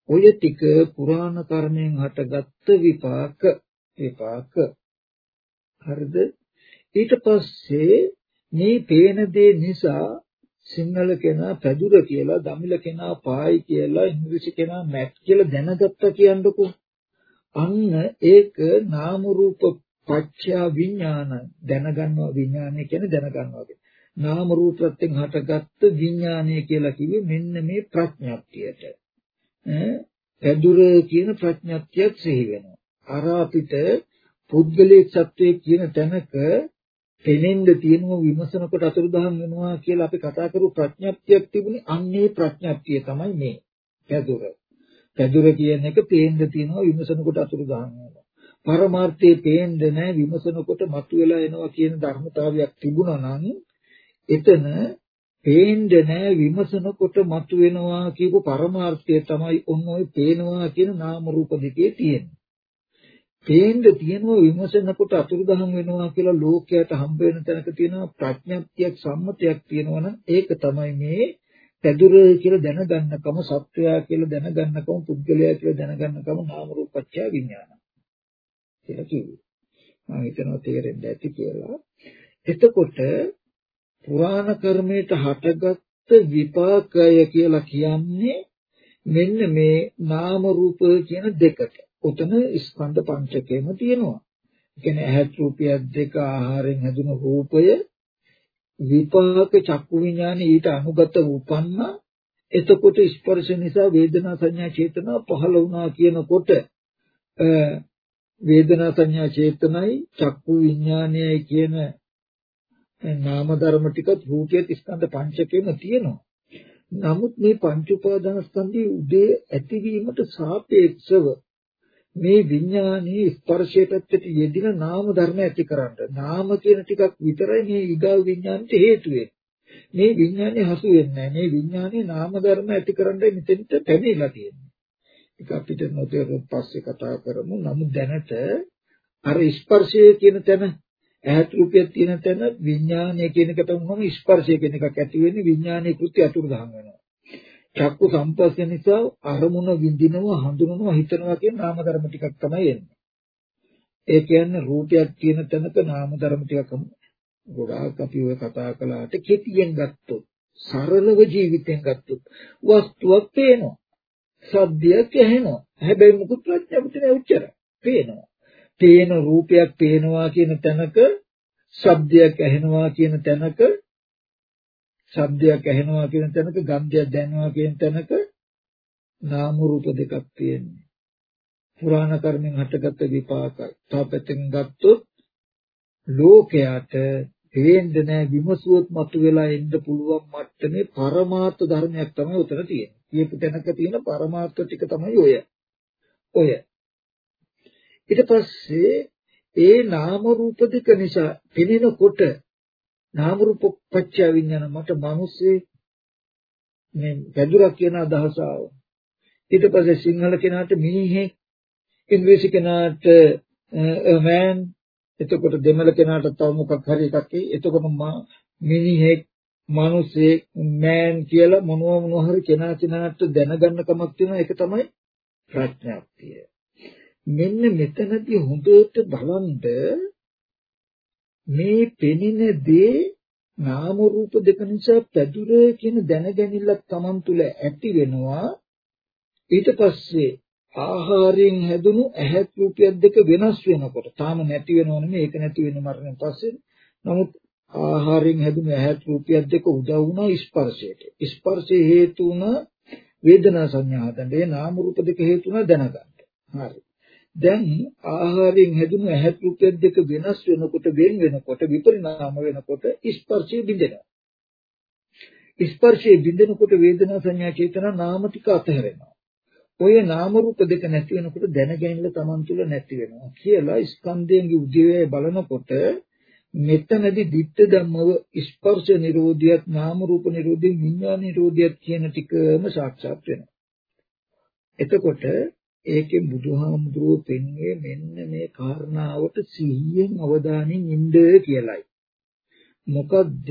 ඔය ටික පුරාණ කර්මයෙන් හටගත්ත විපාක විපාක. හරිද? ඊට පස්සේ මේ පේන දේ නිසා සිංහල කෙනා පැදුර කියලා, දමිළ කෙනා පායි කියලා, ඉංග්‍රීසි කෙනා මැට් කියලා දැනගත්තා කියන්නකෝ. අන්න ඒක නාම රූප පත්‍යා විඥාන දැනගන්නවා විඥානය කියන්නේ දැනගන්නවා කියන්නේ. නාම රූපයෙන් හටගත්තු විඥානය කියලා කිව්වේ මෙන්න මේ ප්‍රඥාප්තියට. පැදුර කියන ප්‍රඥාප්තියක් සිහි වෙනවා. අර අපිට පුද්ගලික සත්‍යයේ කියන තැනක පෙනෙන්න තියෙනවා විමසනකොට අතුරුදහන් වෙනවා කියලා අපි කතා කරපු ප්‍රඥප්තියක් තිබුණේ අන්නේ ප්‍රඥප්තිය තමයි මේ පැදුර. පැදුර කියන එක පේන්න තියෙනවා විමසනකොට අතුරුදහන් වෙනවා. පරමාර්ථයේ පේන්නේ නැහැ විමසනකොට මතුවලා එනවා කියන ධර්මතාවයක් තිබුණා නම් එතන පේන්නේ නැහැ විමසනකොට මතුවෙනවා කියපු පරමාර්ථය තමයි ඔන්න ඔය පේනවා කියන නාම රූප දෙකේ තියෙන්නේ. පේන්න තියෙනවා විමසනකොට අතුරුදහන් වෙනවා කියලා ලෝකයට හම්බ වෙන තැනක තියෙනවා ප්‍රඥප්තියක් සම්මතයක් තියෙනවා නම් ඒක තමයි මේ පැදුර කියලා දැනගන්නකම සත්වයා කියලා දැනගන්නකම පුද්ගලයා කියලා දැනගන්නකම නාම රූපච්ඡය විඥාන කියලා කිව්වේ. මම හිතනවා තේරෙන්න ඇති කියලා. එතකොට පුරාණ කර්මයට හටගත්ත විපාකය කියලා කියන්නේ මෙන්න මේ නාම රූප කියන දෙකට. උතන ස්කන්ධ පංචකයම තියෙනවා. ඒ කියන්නේ ඇහත් රූපයක් දෙක ආහාරයෙන් හැදුණු රූපය විපාක චක්කු විඥාන ඊට අනුගත උපන්න එතකොට ස්පර්ශ නිසා වේදනා සංඥා චේතනා පහළ වුණා කියනකොට වේදනා සංඥා චේතනයි චක්කු විඥානයයි කියන නාම ධර්ම ටික රූපයේ ස්කන්ධ පංචකෙම තියෙනවා. නමුත් මේ පංච උපාදාන ස්කන්ධයේ උදේ ඇතිවීමට සාපේක්ෂව මේ විඥානයේ ස්පර්ශයට පැත්තට යෙදින නාම ධර්ම ඇති කරන්න. නාම කියන ටිකක් විතරයි මේ ඊගාව විඥානට හේතු මේ විඥානේ හසු වෙන්නේ මේ විඥානේ නාම ධර්ම ඇති කරන්න මෙතෙන්ට පැමිණලා තියෙන්නේ. ඒක අපිට නොතේරුම් පස්සේ කතා කරමු. නමුත් දැනට අර ස්පර්ශය කියන තැන ඇහත් රූපයක් තියෙන තැන විඥානය කියන එකට වුණාම ස්පර්ශය කියන එකක් ඇති වෙන්නේ විඥානයේ කෘත්‍ය අතුරුදහන් වෙනවා. චක්කු සම්පස්ය නිසා අරමුණ විඳිනවා හඳුනනවා හිතනවා කියන නාම ධර්ම ටිකක් තමයි එන්නේ. ඒ කියන්නේ රූපයක් තියෙන තැනක නාම ධර්ම ටිකක් ගොඩාක් අපි ඔය කතා කළාට කෙටියෙන් ගත්තොත් සරලව ජීවිතෙන් ගත්තොත් වස්තුවක් පේනවා. සද්දයක් ඇහෙනවා. හැබැයි මුකුත් ප්‍රඥාවට නෑ උච්චර. පේනවා. පේන රූපයක් පේනවා කියන තැනක ශබ්දයක් ඇහෙනවා කියන තැනක ශබ්දයක් ඇහෙනවා කියන තැනක ගන්ධයක් දැනෙනවා කියන තැනක නාම රූප දෙකක් තියෙන්නේ. පුරාණ කර්මෙන් හටගත් විපාකයි. තාපෙතෙන් ගත්තොත් ලෝකයට පේන්නේ නැහැ විමසුවොත් මතුවලා එන්න පුළුවන් මට්ටමේ පරමාර්ථ ධර්මයක් තමයි උතන තියෙන්නේ. කියපු තැනක තියෙන පරමාර්ථ ටික තමයි ඔය. ඔය. ඊට පස්සේ ඒ නාම රූප දෙක නිසා පෙනෙනකොට නාම රූප පත්‍ය විඥාන මට මිනිස්සේ මේ වැදුරක් කියන අදහස ආවා. ඊට පස්සේ සිංහල කෙනාට මිනිහෙක් ඉංග්‍රීසි කෙනාට මෑන් එතකොට දෙමළ කෙනාට තව මොකක් හරි එකක් එතකොට මිනිහෙක් මිනිසෙක් මෑන් කියලා මොනවා මොනවා හරි කෙනා කෙනාට දැනගන්න කමක් තියෙනවා ඒක තමයි ප්‍රඥාප්තිය. මෙන්න මෙතනදී හොඳට බලන්න මේ පෙනෙන දේ නාම රූප දෙක නිසා පැදුර කියන දැනගැනිල්ලක් Taman තුල ඇති වෙනවා. ඊට පස්සේ ආහාරයෙන් හැදුණු ඇහත් රූපයක් දෙක වෙනස් වෙනකොට තාම නැති වෙනව නෙමෙයි ඒක නැති වෙන මරණයෙන් පස්සේ නමුත් ආහාරයෙන් හැදුණු ඇහත් රූපයක් දෙක උදව් වුණා ස්පර්ශයට. ස්පර්ශය හේතු වුණා වේදනා සංඥා හදන්න ඒ නාම රූප දෙක හේතු වුණා දැනගන්න. හරි. දැන් ආහාරයෙන් හැදුණු ඇහත් රූපයක් දෙක වෙනස් වෙනකොට වෙන වෙනකොට විපරිණාම වෙනකොට ස්පර්ශය බිඳෙනවා ස්පර්ශයේ බිඳෙනකොට වේදනා සංඥා චේතනා නාම ටික අතහැරෙනවා ඔය නාම රූප දෙක නැති වෙනකොට දැනගැනිල්ල Taman තුල නැති වෙනවා කියලා ස්කන්ධයන්ගේ උදේවැය බලනකොට මෙතනදී ditta ධම්මව ස්පර්ශ නිරෝධියත් නාම රූප නිරෝධිය විඥාන නිරෝධියත් කියන ටිකම සාක්ෂාත් වෙනවා. එතකොට ඒකේ බුදුහාමුදුරුවෝ පෙන්වේ මෙන්න මේ කාරණාවට සිහියෙන් අවධානයෙන් ඉන්න කියලයි. මොකද්ද?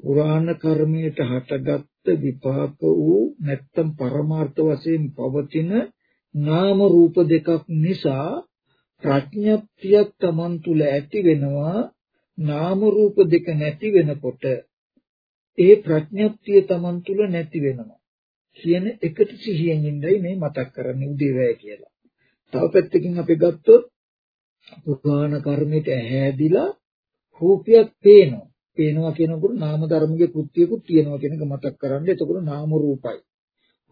පුරාණ කර්මයට හටගත් විපාක වූ නැත්තම් පරමාර්ථ වශයෙන් පවතින නාම රූප දෙකක් නිසා ප්‍රඥප්තියක් Taman තුල ඇති වෙනවා. නාම රූප දෙක නැති වෙනකොට ඒ ප්‍රඥප්තිය Taman තුල නැති වෙනවා. කියන එකට සිහියෙන් ඉඳයි මේ මතක් කරන්නේ උදේවැය කියලා. තව පැත්තකින් අපි ගත්තොත් පුරාණ කර්මයට ඇහැදිලා රූපයක් පේනවා. පේනවා කියනකොට නාම ධර්මයේ කෘත්‍යකුත් තියෙනවා කියන එක මතක් කරගන්න. එතකොට නාම රූපයි.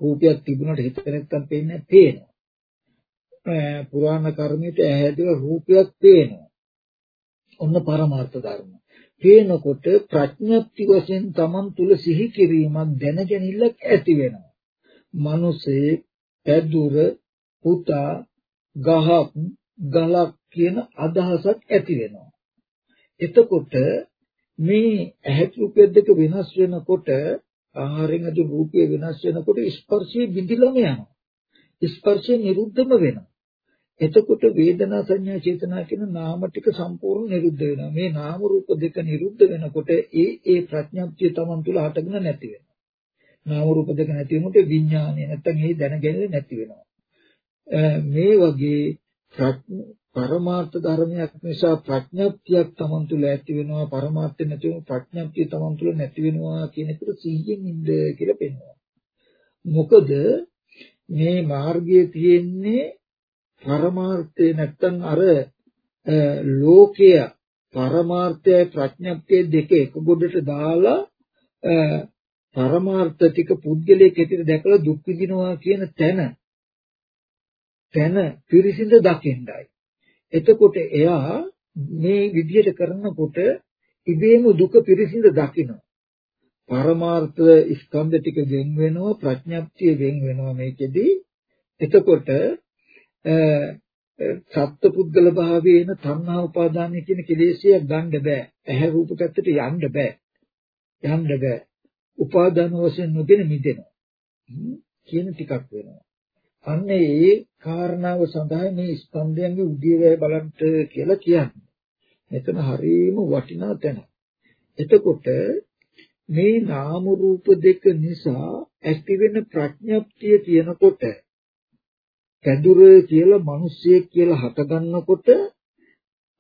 රූපයක් තිබුණාට හිත නැත්තම් පේන්නේ පේනවා. පුරාණ කර්මයට ඇහැදිලා රූපයක් පේනවා. ඔන්න පරමාර්ථ ධර්ම. පේනකොට ප්‍රඥප්ති වශයෙන් Taman තුල සිහි කිරීමක් දැනගැනිල්ලක් ඇති වෙනවා. මනුසේ පැදුර පුතා ගහක් ගලක් කියන අදහසක් ඇති වෙනවා. එතකොට මේ ඇහත් රූපය දෙක වෙනස් වෙනකොට ආහාරයෙන් අද රූපය වෙනස් වෙනකොට ස්පර්ශයේ බිඳිලම යනවා. ස්පර්ශය නිරුද්ධම වෙනවා. එතකොට වේදනා සංඥා චේතනා කියන නාම ටික සම්පූර්ණ නිරුද්ධ වෙනවා. මේ නාම රූප දෙක නිරුද්ධ වෙනකොට ඒ ඒ ප්‍රඥාප්තිය Taman තුල හටගෙන නැති වෙනවා. නාම රූප දෙක නැති වෙනකොට විඥානය නැත්තම් ඒ දැනගැනෙන්නේ නැති වෙනවා. මේ වගේ පරමාර්ථ ධර්මයක් නිසා ප්‍රඥාප්තියක් Taman තුල ඇති වෙනවා. පරමාර්ථය නැති වුණු ප්‍රඥාප්තිය Taman තුල නැති වෙනවා කියන එකට සිහියෙන් ඉන්න කියලා පෙන්වනවා. මොකද මේ මාර්ගයේ තියෙන්නේ පරමාර්ථය නැත්තම් අර ලෝකය පරමාර්ථය ප්‍රඥප්තිය දෙක එක ගොඩට දාලා පරමාර්ථ ටික පුද්ගලයේ කෙටිට දැකලා දුක් විඳිනවා කියන තැන තැන පිරිසිඳ දකින්නයි. එතකොට එයා මේ විදියට කරනකොට ඉබේම දුක පිරිසිඳ දකිනවා. පරමාර්ථ ස්කන්ධ ටික වෙන් වෙනවා ප්‍රඥප්තිය වෙන් වෙනවා මේකෙදී. එතකොට සත්පුද්ගල භාවයේ එන තණ්හා උපාදානය කියන කෙලෙසිය ගන්න බෑ. ඇහැ රූප පැත්තට යන්න බෑ. යන්න බෑ. උපාදාන වශයෙන් නොගෙන මිදෙනවා. කියන ටිකක් වෙනවා. අන්න ඒ කාරණාව සඳහා මේ ස්කන්ධයන්ගේ උදේවැය බලන්න කියලා කියන්නේ. මෙතන හරීම වටිනා තැන. එතකොට මේ නාම රූප දෙක නිසා ඇතිවෙන ප්‍රඥප්තිය කියනකොට පැදුර කියලා මිනිස්සෙක් කියලා හටගන්නකොට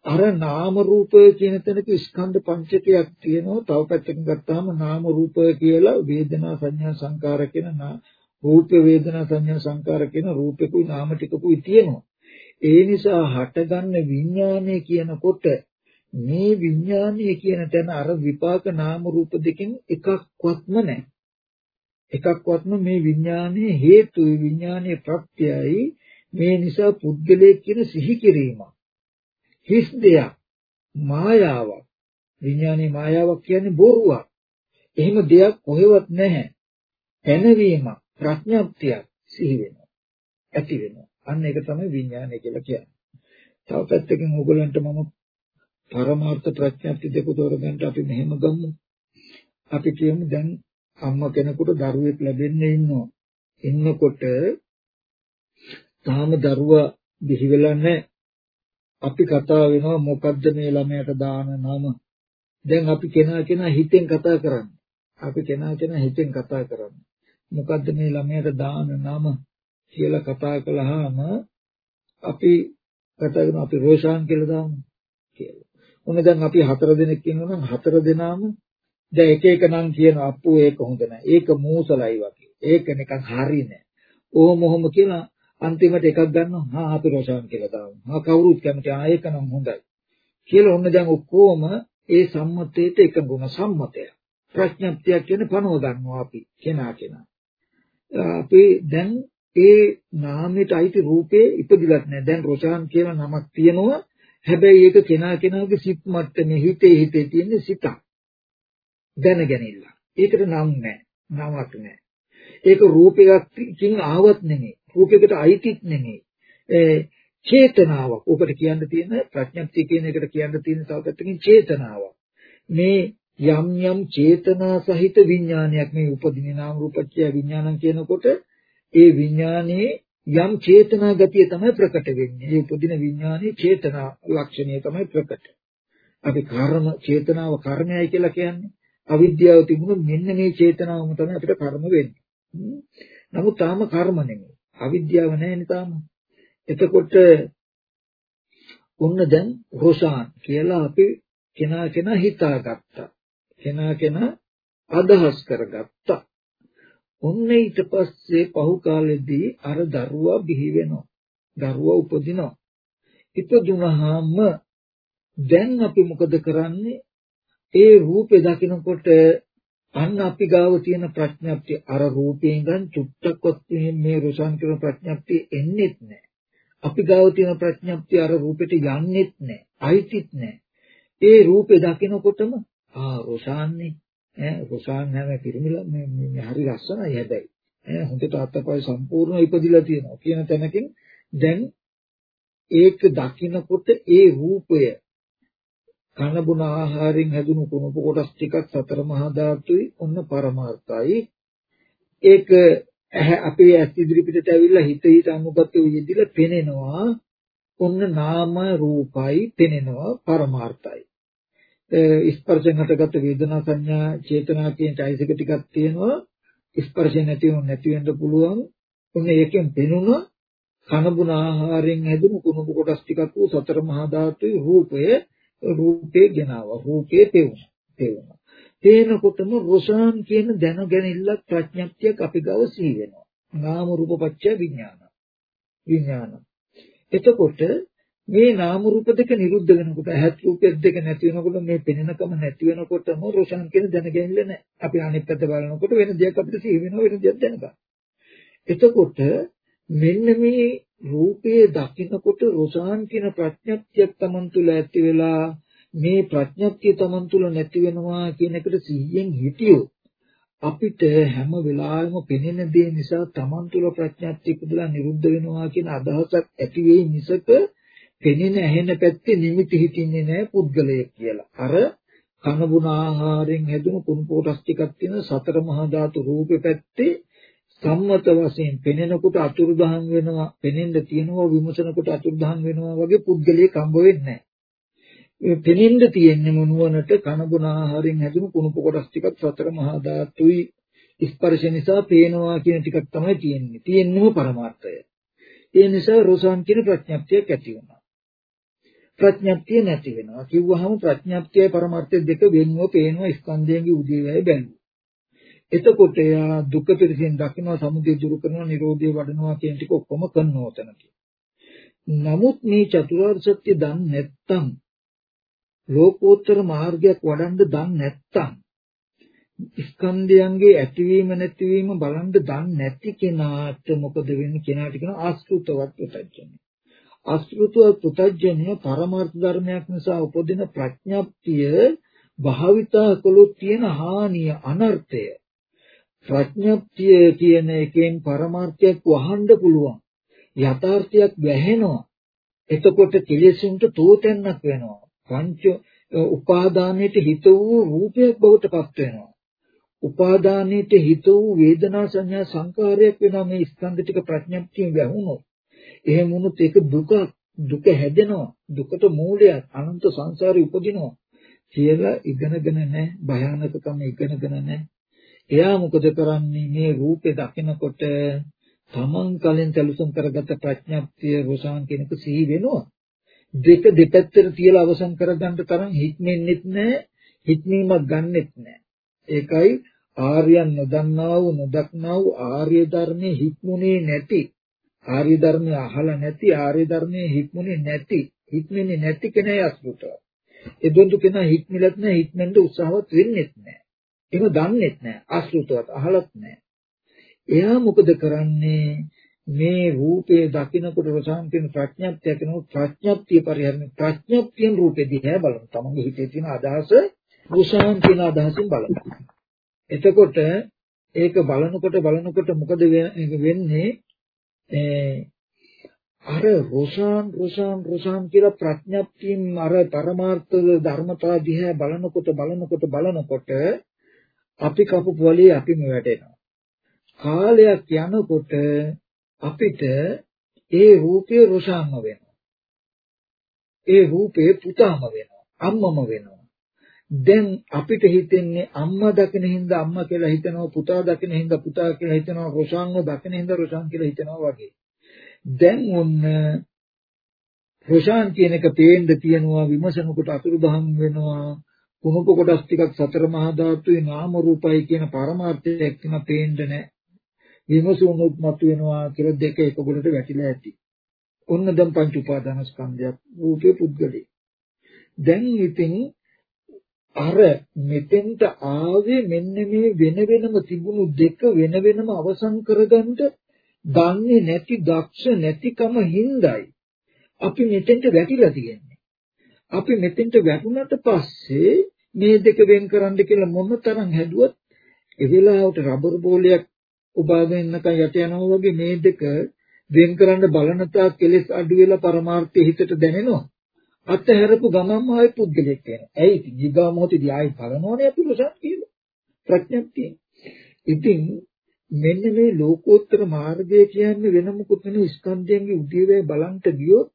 අර නාම රූපය කියන තැනක ස්කන්ධ පංචකයක් තියෙනවා. තව පැත්තකින් ගත්තාම නාම රූපය කියලා වේදනා සංඥා සංකාර කියන රූප වේදනා සංඥා සංකාර කියන රූපෙකුයි නාම ටිකකුයි තියෙනවා. ඒ නිසා හටගන්න විඥානය කියනකොට මේ විඥානය කියන තැන අර විපාක නාම රූප දෙකෙන් එකක්වත්ම නැහැ. එකක්වත්ම මේ විඥානයේ හේතු විඥානයේ ප්‍රත්‍යයයි මේ නිසා පුද්ගලයේ කියන සිහි කිරීමක් හිස් දෙයක් මායාවක්. විඥානයේ මායාවක් කියන්නේ බොරුවක්. එහෙම දෙයක් කොහෙවත් නැහැ. පැනවීමක් ප්‍රඥාප්තියක් සිහි වෙනවා. ඇති වෙනවා. අන්න ඒක තමයි විඥානය කියලා කියන්නේ. තව පැත්තකින් ඕගලන්ට මම පරමාර්ථ ප්‍රඥාප්ති දෙක තෝරගන්න අපි මෙහෙම ගමු. අපි කියමු දැන් අම්මා කෙනෙකුට දරුවෙක් ලැබෙන්න ඉන්නවා. ඉන්නකොට තාම දරුවා බිහි වෙලා නැහැ. අපි කතා වෙනවා මොකද්ද මේ ළමයාට දාන නම. දැන් අපි කෙනා කෙනා හිතෙන් කතා කරන්නේ. අපි කෙනා කෙනා හිතෙන් කතා කරන්නේ. මොකද්ද මේ ළමයාට දාන නම කියලා කතා කළාම අපි කතා කරන අපි රෝෂාන් කියලා දාමු කියලා. ඔන්න දැන් අපි හතර දෙනෙක් ඉන්නවා නම් හතර දෙනාම දැන් එක එක නම් කියන අප්පු ඒක හොඳ නැහැ. ඒක මූසලයි වගේ. ඒක නිකන් හරි නෑ. ඕම ඔහොම කියලා අන්තිමට එකක් ගන්නවා. හා අපි රොෂාන් කියලා දාමු. හා කවුරුත් කැමති ආ ඒක නම් හොඳයි. කියලා ඔන්න දැන් ඔක්කොම ඒ සම්මතයට එකඟුණ සම්මතය. ප්‍රඥප්තියක් කියන්නේ පනව ගන්නවා අපි කෙනා කෙනා. අපි දැන් ඒ නාමයට අයිති රූපේ ඉපදිලත් නැහැ. දැන් රොෂාන් කියලා නමක් තියෙනවා. හැබැයි ඒක කෙනා කෙනාගේ සිත් මට්ටමේ හිතේ හිතේ තියෙන සිතක්. දැනගැනින්න. ඒකට නම් නැහැ. නමක් නැහැ. ඒක රූපයකින් ආවත් නෙමෙයි. රූපයකට අයිතිත් නෙමෙයි. චේතනාවක්. ඔකට කියන්න තියෙන ප්‍රඥප්තිය කියන එකට කියන්න තියෙන තව පැත්තකින් චේතනාවක්. මේ යම් යම් චේතනා සහිත විඥානයක් මේ උපදින නාම රූපච්ඡය විඥානං කියනකොට ඒ විඥානයේ යම් චේතනා ගතිය තමයි ප්‍රකට වෙන්නේ. ඒ උපදින විඥානයේ චේතනා ලක්ෂණය තමයි ප්‍රකට. අපි කර්ම චේතනාව කර්මයයි කියලා කියන්නේ. අවිද්‍යාව තිබුණොත් මෙන්න මේ චේතනාවම තමයි අපිට කර්ම වෙන්නේ. නමුත් තාම කර්ම නෙමෙයි. අවිද්‍යාව නැහැ තාම. එතකොට ඔන්න දැන් රොෂාන් කියලා අපි කෙනා කෙනා හිතාගත්තා. කෙනා කෙනා අදහස් කරගත්තා. ඔන්න ඊට පස්සේ පහු කාලෙදී අර දරුවා බිහි වෙනවා. දරුවා උපදිනවා. ඉපදුනහම දැන් අපි මොකද කරන්නේ? ඒ රූපේ දකිනකොට අන්න අපි ගාව තියෙන ප්‍රඥප්තිය අර රූපයෙන් ගන්න චුට්ටක්වත් මේ රුසන් කියන ප්‍රඥප්තිය එන්නේත් නැහැ. අපි ගාව තියෙන ප්‍රඥප්තිය අර රූපෙට යන්නේත් නැහැ. අයිතිත් නැහැ. ඒ රූපේ දකිනකොටම ආ රුසාන්නේ ඈ රුසාන් නැම පිරිමිලා මේ මේ හරි ලස්සනයි හැබැයි. ඈ හොඳට අත්පය සම්පූර්ණ ඉපදිලා තියෙනවා කියන තැනකින් දැන් ඒක දකිනකොට ඒ රූපය කන බොන ආහාරයෙන් හැදුණු කුණප කොටස් ටිකක් සතර මහා ධාතුයි ඔන්න පරමාර්ථයි. ඒක අපේ ඇස් ඉදිරි පිටට ඇවිල්ලා හිත හිත අනුගතව යෙදිලා පෙනෙනවා. ඔන්න නාම රූපයි පෙනෙනවා පරමාර්ථයි. ස්පර්ශයෙන් හටගත් වේදනා සංඥා චේතනා කියන চৈতසික ටිකක් තියෙනවා. ස්පර්ශ නැති වුණ නැති වෙන්න පුළුවන්. ඔන්න ඒකෙන් පෙනුණා කන බොන ආහාරයෙන් හැදුණු කුණප කොටස් ටිකක් වූ සතර මහා ධාතුයි රූපය. රූපේ ගෙනාවා. රූපේ පෙවුණා පෙවුණා තේනකොටම රොෂාන් කියන දැනගැනිල්ලක් ප්‍රඥප්තියක් අපි ගාව සිහි වෙනවා. නාම රූප පත්‍ය විඥාන. විඥාන. එතකොට මේ නාම රූප දෙක නිරුද්ධ වෙනකොට ඇහත් රූපෙත් දෙක නැති වෙනකොට මේ පෙනෙනකම නැති වෙනකොටම රොෂාන් කියන දැනගැනිල්ල නැහැ. අපි අනිත් පැත්ත බලනකොට වෙන දෙයක් අපිට සිහි වෙනවා වෙන දෙයක් දැනගන්න එතකොට මෙන්න මේ රූපයේ දකින්නකොට රොසාන් කියන ප්‍රඥප්තියක් Taman තුල ඇති වෙලා මේ ප්‍රඥප්තිය Taman තුල නැති වෙනවා කියන එකට සිහියෙන් හිටියොත් අපිට හැම වෙලාවෙම පෙනෙන දේ නිසා Taman තුල ප්‍රඥප්තිය පුදුලා නිරුද්ධ වෙනවා කියන අදහසක් ඇති වෙයි මිසක පෙනෙන ඇහෙන පැත්තේ නිමිති හිතින්නේ නැහැ පුද්ගලයෙක් කියලා. අර කන බුන ආහාරයෙන් හැදුණු කුණු කොටස් ටිකක් තියෙන සතර මහා ධාතු රූපේ පැත්තේ සම්මත වශයෙන් පෙනෙනකොට අතුරුදහන් වෙනවා පෙනෙන්න තියෙනවා විමසනකොට අතුරුදහන් වෙනවා වගේ පුද්ගලයෙක් හම්බ වෙන්නේ නැහැ. පෙනෙන්න තියෙන්නේ මොනුවනට කන බොන ආහාරයෙන් හැදුණු කුණුප කොටස් ටිකක් සතර මහා ධාතුයි ස්පර්ශ නිසා පේනවා කියන ටිකක් තමයි තියෙන්නේ. තියෙන්නම පරමාර්ථය. ඒ නිසා රෝසාන් කියන ප්‍රඥප්තියක් ඇති වෙනවා. ප්‍රඥප්තිය නැති වෙනවා. කිව්වහම ප්‍රඥප්තියයි පරමාර්ථය දෙක වෙනව පේනවා ස්කන්ධයන්ගේ උදේවැය බැලුවා. එතකොට එයා දුක පිරසින් දකිනවා සමුදය දුරු කරනවා නිරෝධය වඩනවා කියන ටික ඔක්කොම කරනවා උතනදී. නමුත් මේ චතුරාර්ය සත්‍ය දන්නේ නැත්තම් ලෝකෝත්තර මාර්ගයක් වඩන්න දන්නේ නැත්තම් ස්කන්ධයන්ගේ ඇතිවීම නැතිවීම බලන්න දන්නේ නැති කෙනාට මොකද වෙන්නේ කෙනාට කියන ආස්ෘතවත් පුතඥය. ආස්ෘතවත් පුතඥය පරමාර්ථ ධර්මයක් නිසා උපදින ප්‍රඥප්තිය භාවිතා කළොත් තියෙන හානිය අනර්ථය ප්‍රඥප්තිය කියන එකෙන් පරමාර්ථයක් වහන්න පුළුවන්. යථාර්ථයක් වැහෙනවා. එතකොට කෙලෙසුන්ට තෝතැන්නක් වෙනවා. පංච උපාදානයේට හිත වූ රූපයක් බවට පත් වෙනවා. උපාදානයේට හිත වූ වේදනා සංඥා සංකාරයක් වෙනවා මේ ස්කන්ධ ටික ප්‍රඥප්තියෙන් වැහුනොත්. එහෙම වුණොත් ඒක දුක දුක හැදෙනවා. දුකට මූලයක් අනන්ත සංසාරේ උපදිනවා. කියලා ඉගෙනගෙන නැහැ. භයානකකම ඉගෙනගෙන නැහැ. එයා මොකද කරන්නේ? මේ රූපේ දකිනකොට තමන් කලින් සැලසුම් කරගත ප්‍රඥප්තිය රෝසාන් කෙනෙකු සිහි වෙනවා. දෙක දෙපැත්තට තියලා අවසන් කරගන්න තරම් හික්මෙන්නෙත් නැහැ හික්මීමක් ගන්නෙත් නැහැ ඒකයි ආර්යයන් නොදන්නා වූ නොදක්නා වූ ආර්ය ධර්මයේ හික්මුනේ නැති. ආර්ය ධර්මය අහලා නැති ආර්ය ධර්මයේ හික්මුනේ නැති හික්මෙන්නේ නැති කෙනා අසුතව. එදොන්දු කෙනා හික්මිලත් නැහැ හික්මෙන්ද උත්සාහවත් වෙන්නෙත් නැහැ එහෙම දන්නෙත් නැහැ අසුතවත් අහලත් නැහැ එයා මොකද කරන්නේ? මේ රූපේ දකිනකොට රසාන් කියන ප්‍රඥප්තිය කියනවා ප්‍රඥප්තිය පරිහරණය ප්‍රඥප්තියෙන් රූපේ දිහා බලන තමන්ගේ හිතේ තියෙන අදහස රසාන් කියන අදහසින් බලන. එතකොට ඒක බලනකොට බලනකොට මොකද වෙන්නේ? අර රසාන් රසාන් රසාන් කියලා ප්‍රඥප්තියෙන් අර පරමාර්ථ ධර්මතා දිහා බලනකොට බලනකොට බලනකොට අපි කපු පොලිය අපිම වැටෙනවා කාලයක් යනකොට අපිට ඒ රූපේ රොෂාම්ම වෙනවා. ඒ රූපේ පුතාම වෙනවා. අම්මම වෙනවා. දැන් අපිට හිතෙන්නේ අම්මා දකින හින්දා අම්මා කියලා හිතනවා පුතා දකින හින්දා පුතා කියලා හිතනවා රොෂාන්ව දකින හින්දා රොෂාන් කියලා හිතනවා වගේ. දැන් ඔන්න රොෂාන් කියන එක පේන්න තියනවා විමසනකොට අතුරුදහන් වෙනවා කුණප කොටස් ටිකක් සතර මහා ධාතුවේ නාම රූපයි කියන පරමාර්ථයක් තියෙන පේන්න නැහැ විමසුනොත් මතුවෙනවා කියලා දෙක එක ගොඩට වැටිලා ඇති. ඔන්න දැන් පංච උපාදානස්කන්ධයක් රූපේ පුද්ගලයි. දැන් ඉතින් අර මෙතෙන්ට ආවේ මෙන්න මේ වෙන වෙනම තිබුණු දෙක වෙන වෙනම අවසන් කරගන්න දන්නේ නැති දක්ෂ නැතිකම හිඳයි අපි මෙතෙන්ට වැටිලා තියෙන්නේ. අපි මෙතෙන්ට වැටුණට පස්සේ මේ දෙක වෙන් කරන්න කියලා මොන තරම් හැදුවත් ඒ වෙලාවට රබර් බෝලයක් උපාගෙන ඉන්නකන් යට යනවා වගේ මේ දෙක වෙන් කරන්න බලන තාක් කෙලෙස් අඩු වෙලා පරමාර්ථය හිතට දැනෙනවා. අත්හැරපු ගමන්ම ආයි පුද්ගලෙක් වෙනවා. ඇයි ඉතින් ඊගා මොහොතේදී ආයි බලනෝනේ අපි රසත් කියලා. ප්‍රඥප්තිය. ඉතින් මෙන්න මේ ලෝකෝත්තර මාර්ගය කියන්නේ වෙන මොකුත් නෙවෙයි ස්කන්ධයන්ගේ උදේවැය බලන්ට ගියොත්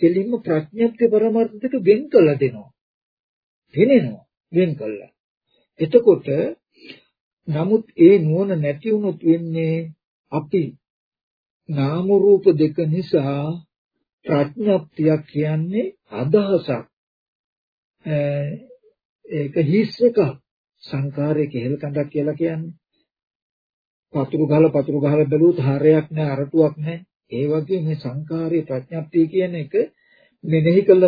කෙලින්ම ප්‍රඥප්තිය පරමාර්ථ දෙක වෙන් කළ දෙනවා. පෙනෙනවා වෙන් කළා. එතකොට නමුත් ඒ නුවණ නැති වුණොත් වෙන්නේ අපි නාම රූප දෙක නිසා ප්‍රඥප්තියක් කියන්නේ අදහසක් ඒක හිස් එක සංකාරයේ කෙහෙල් කඳක් කියලා කියන්නේ පතුරු ගහලා පතුරු ගහලා බැලුවොත් හරයක් නැහැ අරටුවක් නැහැ ඒ වගේ මේ සංකාරයේ ප්‍රඥප්තිය කියන එක මෙනෙහි කළ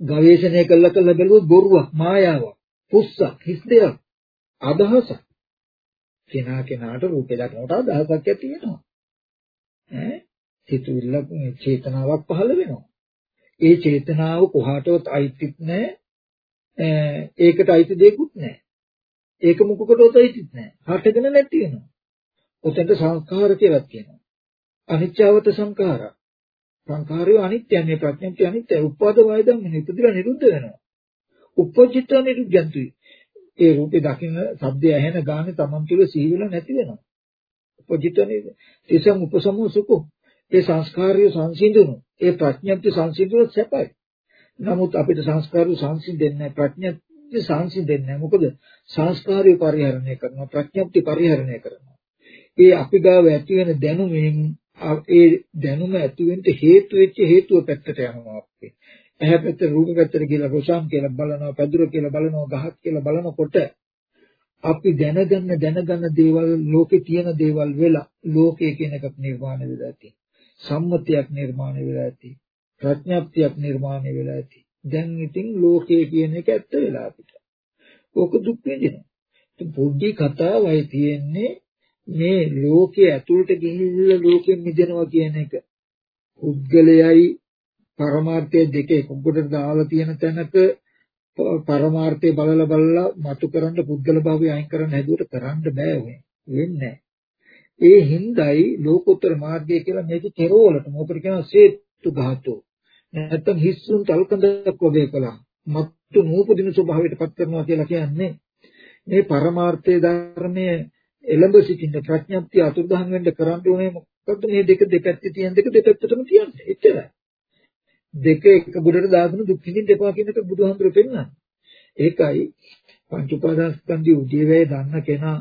ගවේෂණය කළ කළ බැලුවොත් බොරුවක් මායාවක් පුස්සක් හිස් දෙයක් අදහසක්. කෙනා කෙනාට රූපේ දකිනකොට අදහසක් ඇති වෙනවා. ඈ සිතුවිල්ලක් චේතනාවක් පහළ වෙනවා. ඒ චේතනාව කොහාටවත් අයිතිත් නැහැ. ඒකට අයිති දෙයක්වත් නැහැ. ඒක මොකකටවත් අයිතිත් නැහැ. හටගෙන නැති වෙනවා. ඔතෙන්ට සංස්කාර කියලා කියනවා. අනිත්‍යවත සංඛාර. සංඛාරය අනිත්‍යයි මේ ප්‍රඥප්තිය අනිත්‍යයි. උපාද වය ධම්ම නිපදිලා නිරුද්ධ වෙනවා. උපජිත නිරුද්ධන්තුයි. ඒ රූපේ දකින්න ශබ්දය ඇහෙන ගානේ Taman තුල සිහිවිලා නැති වෙනවා. උපජිතනේ තිසං උපසමෝ සුඛ. ඒ සංස්කාරය සංසිඳුණු. ඒ ප්‍රඥප්ති සංසිඳුණු සැපයි. නමුත් අපිට සංස්කාරය සංසිඳෙන්නේ නැහැ. ප්‍රඥප්ති සංසිඳෙන්නේ නැහැ. මොකද සංස්කාරය පරිහරණය කරනවා. ප්‍රඥප්ති පරිහරණය කරනවා. ඒ අපි ගාව ඇති වෙන දැනුමෙන් ඒ දැනුම ඇති වෙන්න හේතු වෙච්ච හේතුව පැත්තට යනවා අපි. ඇහැ පැත්ත රූප පැත්තට කියලා රොෂාම් කියලා බලනවා පැදුර කියලා බලනවා ගහක් කියලා බලනකොට අපි දැනගන්න දැනගන්න දේවල් ලෝකේ තියෙන දේවල් වෙලා ලෝකයේ කියන එකක් නිර්මාණය වෙලා ඇති. සම්මතියක් නිර්මාණය වෙලා ඇති. ප්‍රඥාප්තියක් නිර්මාණය වෙලා ඇති. දැන් ඉතින් ලෝකයේ කියන එක ඇත්ත වෙලා අපිට. ඕක දුක් විඳිනවා. පොඩි කතාවයි තියෙන්නේ මේ ලෝකයේ ඇතුළට ගිහිල්ලා ලෝකෙන් මිදෙනවා කියන එක. පුද්ගලයයි පරමාර්ථය දෙක එකකට දාලා තියෙන තැනක පරමාර්ථය බලලා බලලා මතු කරන්න පුද්ගල භාවය අයින් කරන්න හැදුවට කරන්න බෑ වෙන්නේ ඒ හින්දායි ලෝකෝත්තර මාර්ගය කියලා මේක කෙරවලට මොකද කියනවා? සේතු ධාතු නැත්තම් හිස්සුන් තල්කඳක් වගේ කළා. මත්තු නූපදින ස්වභාවයට පත් කරනවා කියලා කියන්නේ මේ පරමාර්ථයේ ධර්මයේ එළඹ සිටින්න ප්‍රඥප්තිය අතුරුදහන් වෙන්න කරන්න ඕනේ මොකද්ද මේ දෙක දෙපැත්තේ තියෙන දෙක දෙපැත්තටම තියන්නේ එච්චරයි දෙක එක ගොඩට දාගෙන දුක් විඳින්න එපා කියන එක බුදුහාමුදුරුවෝ පෙන්නන්නේ. ඒකයි පංච උපාදානස්කන්ධය උදේවැය දන්න කෙනා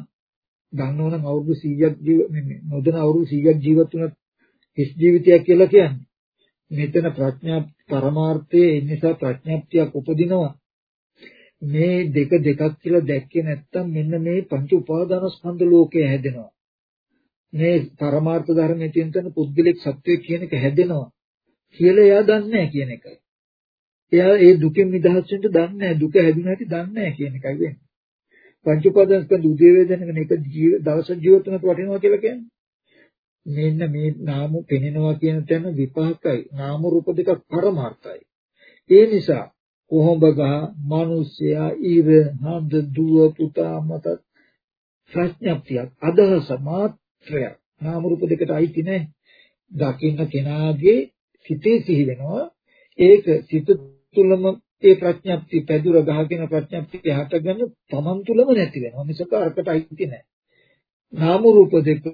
දන්නවනම් අවුරුදු 100ක් ජීව නොදැන අවුරුදු 100ක් ජීවත් වුණත් හිස් ජීවිතයක් කියලා කියන්නේ. මෙතන ප්‍රඥා පරමාර්ථයේ ඒ නිසා ප්‍රඥාප්තියක් උපදිනවා මේ දෙක දෙකක් කියලා දැක්කේ නැත්තම් මෙන්න මේ පංච උපාදාන ස්කන්ධ ලෝකය හැදෙනවා මේ පරමාර්ථ ධර්මයේ තියෙන තන පුද්ගලික සත්‍යය කියන එක හැදෙනවා කියලා එයා දන්නේ නැහැ කියන එකයි. එයා ඒ දුකෙන් නිදහස් වෙන්න දන්නේ නැහැ. දුක හැදුන හැටි දන්නේ නැහැ කියන එකයි වෙන්නේ. පංච උපාදාන ස්කන්ධ උදේ වේදනගෙන එක දවස ජීවත් වෙනකොට වටිනවා කියලා කියන්නේ. මෙන්න මේ නාම පෙනෙනවා කියන තැන විපාකයි. නාම රූප දෙක පරමාර්ථයි. ඒ නිසා කොහොඹ ගහ, මිනිසයා, ඊර, හඳ, දුව, පුතා, මත ප්‍රඥප්තියක් අදහස මාත්‍රයක් නාම රූප දෙකට අයිති නැහැ. දකින්න කෙනාගේ සිතේ සිහි වෙනවා. ඒක සිත තුළම ඒ ප්‍රඥප්ති පැදුර ගහගෙන ප්‍රඥප්තිය හටගන්න තමන් තුළම නැති වෙනවා. මිසක අරකට අයිති නැහැ. නාම රූප දෙක